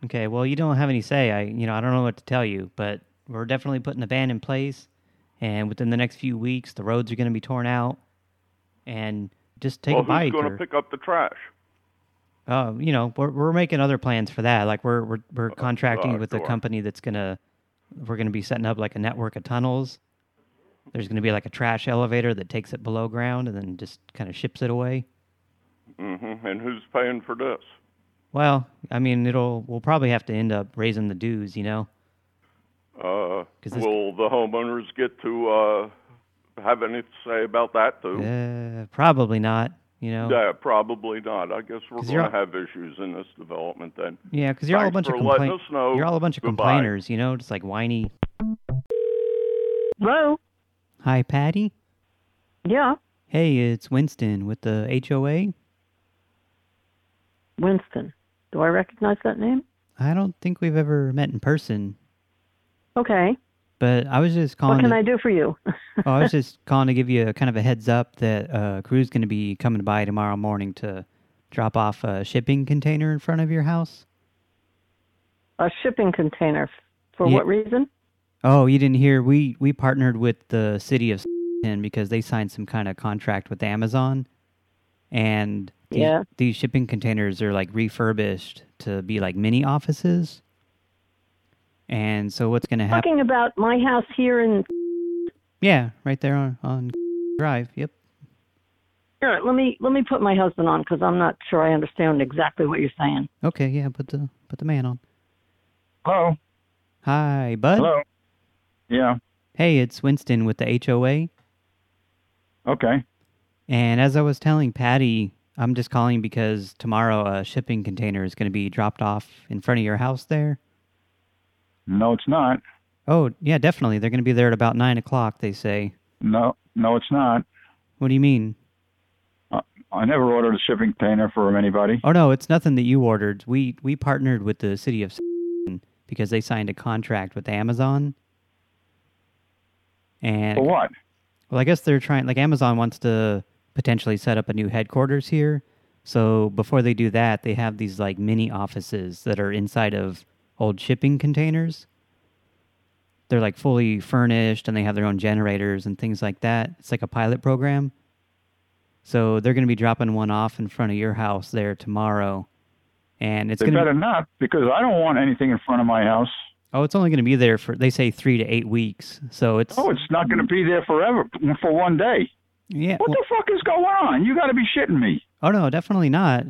Okay, well, you don't have any say. I, you know, I don't know what to tell you, but we're definitely putting a ban in place, and within the next few weeks, the roads are going to be torn out, and just take well, a bike. who's going to pick up the trash? uh, you know, we're we're making other plans for that. Like we're we're we're contracting uh, with a company that's gonna, we're going to be setting up like a network of tunnels. There's going to be like a trash elevator that takes it below ground and then just kind of ships it away. Mm-hmm. And who's paying for this? Well, I mean, it'll we'll probably have to end up raising the dues, you know. Uh, will the homeowners get to uh, have anything to say about that too? Uh, probably not, you know. Yeah, probably not. I guess we're going to have issues in this development then. Yeah, because you're all a bunch of for letting complain- us know. You're all a bunch of Goodbye. complainers, you know, just like whiny. Hello. Hi, Patty. Yeah. Hey, it's Winston with the HOA. Winston. Do I recognize that name? I don't think we've ever met in person, Okay. But I was just calling. What can to, I do for you? *laughs* oh, I was just *laughs* calling to give you a kind of a heads up that uh, crew's going to be coming by tomorrow morning to drop off a shipping container in front of your house. A shipping container. For Yeah. what reason? Oh, you didn't hear? We we partnered with the city of because they signed some kind of contract with Amazon, and these, Yeah. these shipping containers are like refurbished to be like mini offices. And so what's going to happen? Talking about my house here in. Yeah, right there on on Drive. Yep. Here, let me let me put my husband on because I'm not sure I understand exactly what you're saying. Okay, yeah. Put the put the man on. Hello. Hi, bud. Hello. Yeah. Hey, it's Winston with the HOA. Okay. And as I was telling Patty, I'm just calling because tomorrow a shipping container is going to be dropped off in front of your house there. No, it's not. Oh, yeah, definitely. They're going to be there at about 9 o'clock, they say. No, no, it's not. What do you mean? Uh, I never ordered a shipping container from anybody. Oh, no, it's nothing that you ordered. We we partnered with the city of *laughs* because they signed a contract with Amazon. And For what? Well, I guess they're trying, like Amazon wants to potentially set up a new headquarters here. So before they do that, they have these like mini offices that are inside of old shipping containers. They're like fully furnished and they have their own generators and things like that. It's like a pilot program. So they're going to be dropping one off in front of your house there tomorrow. And it's they going to better not because I don't want anything in front of my house. Oh, it's only going to be there for they say 3 to 8 weeks. So it's Oh, it's not going to be there forever for one day. Yeah. What the fuck is going on? You got to be shitting me. Oh no, definitely not.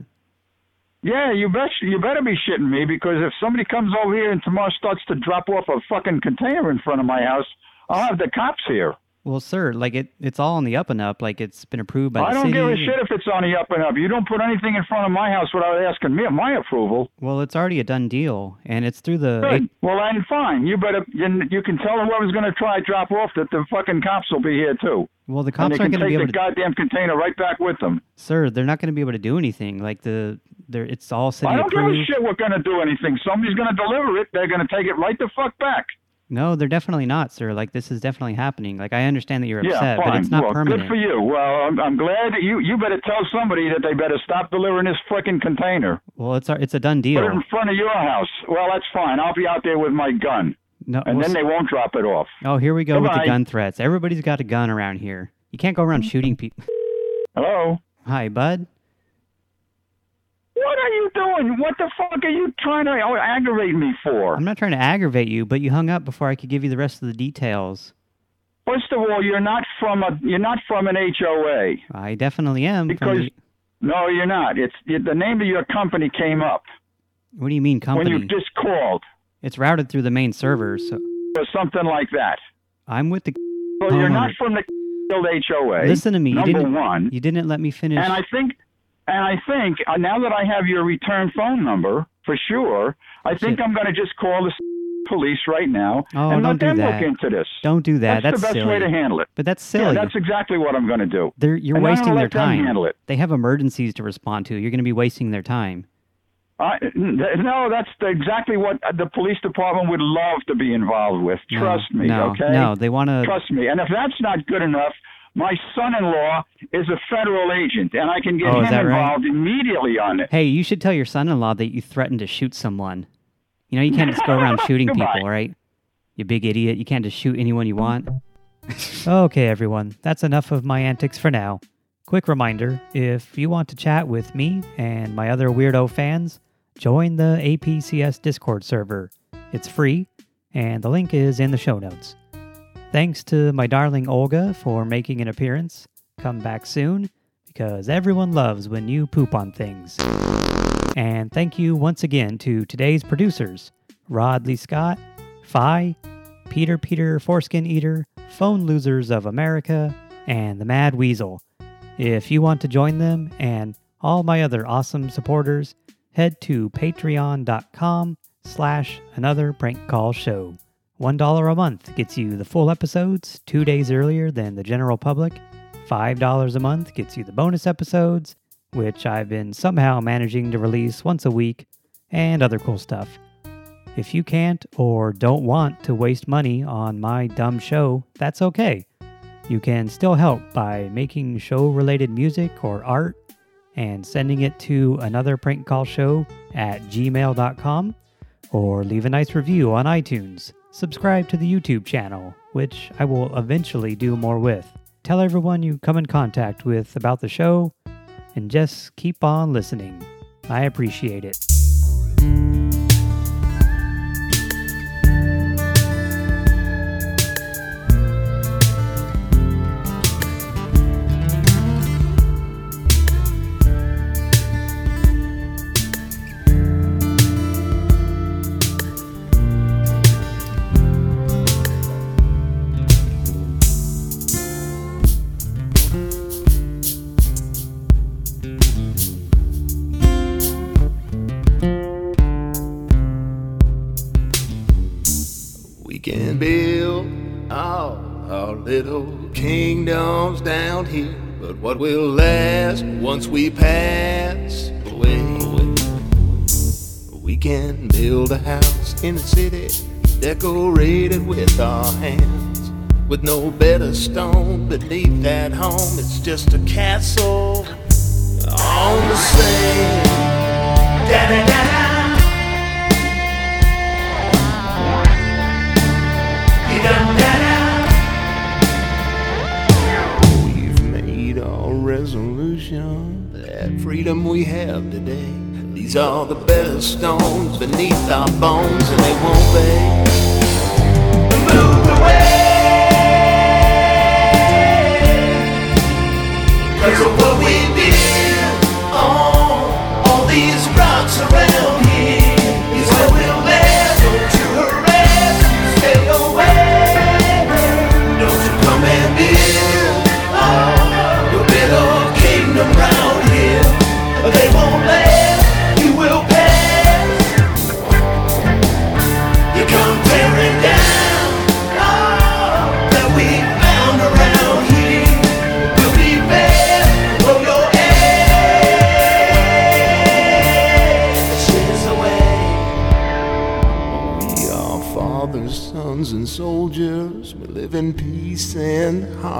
Yeah, you bet. You better be shitting me because if somebody comes over here and tomorrow starts to drop off a fucking container in front of my house, I'll have the cops here. Well, sir, like it it's all on the up and up. Like it's been approved by I don't give a shit if it's on the up and up. You don't put anything in front of my house without asking me my approval. Well, it's already a done deal, and it's through the. Good. Well, then fine. You better. You, you can tell whoever's going to try to drop off that the fucking cops will be here too. Well, the cops aren't going to be able to take the goddamn container right back with them. Sir, they're not going to be able to do anything. Like the, they're it's all city I don't approved. give a shit we're going to do anything. Somebody's going to deliver it. They're going to take it right the fuck back. No, they're definitely not, sir. Like this is definitely happening. Like I understand that you're yeah, upset, fine. but it's not well, permanent. Good for you. Well, I'm, I'm glad that you you better tell somebody that they better stop delivering this frickin' container. Well, it's a- it's a done deal. Put it in front of your house. Well, that's fine. I'll be out there with my gun. No, and well, then they won't drop it off. Oh, here we go with the gun threats. Everybody's got a gun around here. You can't go around shooting people. Hello. Hi, bud. What are you doing? What the fuck are you trying to aggravate me for? I'm not trying to aggravate you, but you hung up before I could give you the rest of the details. First of all, you're not from a you're not from an HOA. I definitely am. Because the- no, you're not. It's it, the name of your company came up what do you mean company? when you just called It's routed through the main server, so or something like that. I'm with the. So you're not from the HOA. Listen to me. You Number didn't, one, You didn't let me finish. and I think, and I think uh, now that I have your return phone number for sure, I think I'm going to just call the *laughs* police right now Oh, and let them that. look into this. Don't do that. That's, the best silly. way to handle it. But that's Yeah, silly. that's exactly what I'm going to do. They're, you're And wasting their time. handle it. They have emergencies to respond to. You're going to be wasting their time. I, no, that's the, exactly what the police department would love to be involved with. No, Trust me, no, okay? no, they wanna- Trust me. And if that's not good enough, My son-in-law is a federal agent, and I can get Oh, him that right? involved immediately on it. Hey, you should tell your son-in-law that you threatened to shoot someone. You know, you can't just go around *laughs* shooting people, right? You big idiot. You can't just shoot anyone you want. okay, everyone. That's enough of my antics for now. Quick reminder, if you want to chat with me and my other weirdo fans, join the APCS Discord server. It's free, and the link is in the show notes. Thanks to my darling Olga for making an appearance. Come back soon, because everyone loves when you poop on things. And thank you once again to today's producers Rod Lee Scott, Phi, Peter Peter Foreskin Eater, Phone Losers of America, and the Mad Weasel. If you want to join them and all my other awesome supporters, head to patreon.com slash another prank call show. $1 a month gets you the full episodes two days earlier than the general public. $5 a month gets you the bonus episodes, which I've been somehow managing to release once a week, and other cool stuff. If you can't or don't want to waste money on my dumb show, that's okay. You can still help by making show related music or art and sending it to another prank call show at gmail.com or leave a nice review on iTunes. Subscribe to the YouTube channel, which I will eventually do more with. Tell everyone you come in contact with about the show and just keep on listening. I appreciate it. All our little kingdoms down here, but what will last once we pass away? We can build a house in the city, decorated with our hands, with no better stone beneath that home. It's just a castle on the sand. Da-da-da-da. We've resolution that freedom we have today. These are the better stones beneath our bones, and they won't be moved away. Cause of what we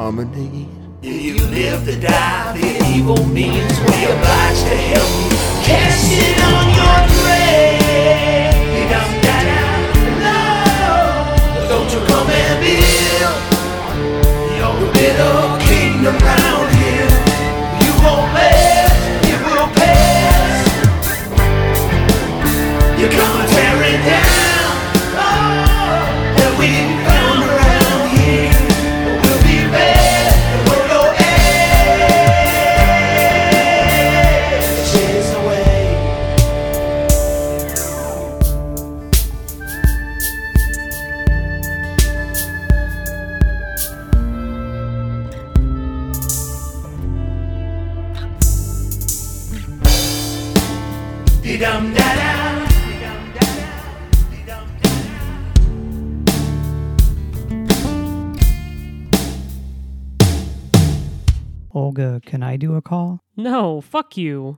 harmony. If you live to die, the evil means we obliged to help you. Cast it on your a call? No, fuck you.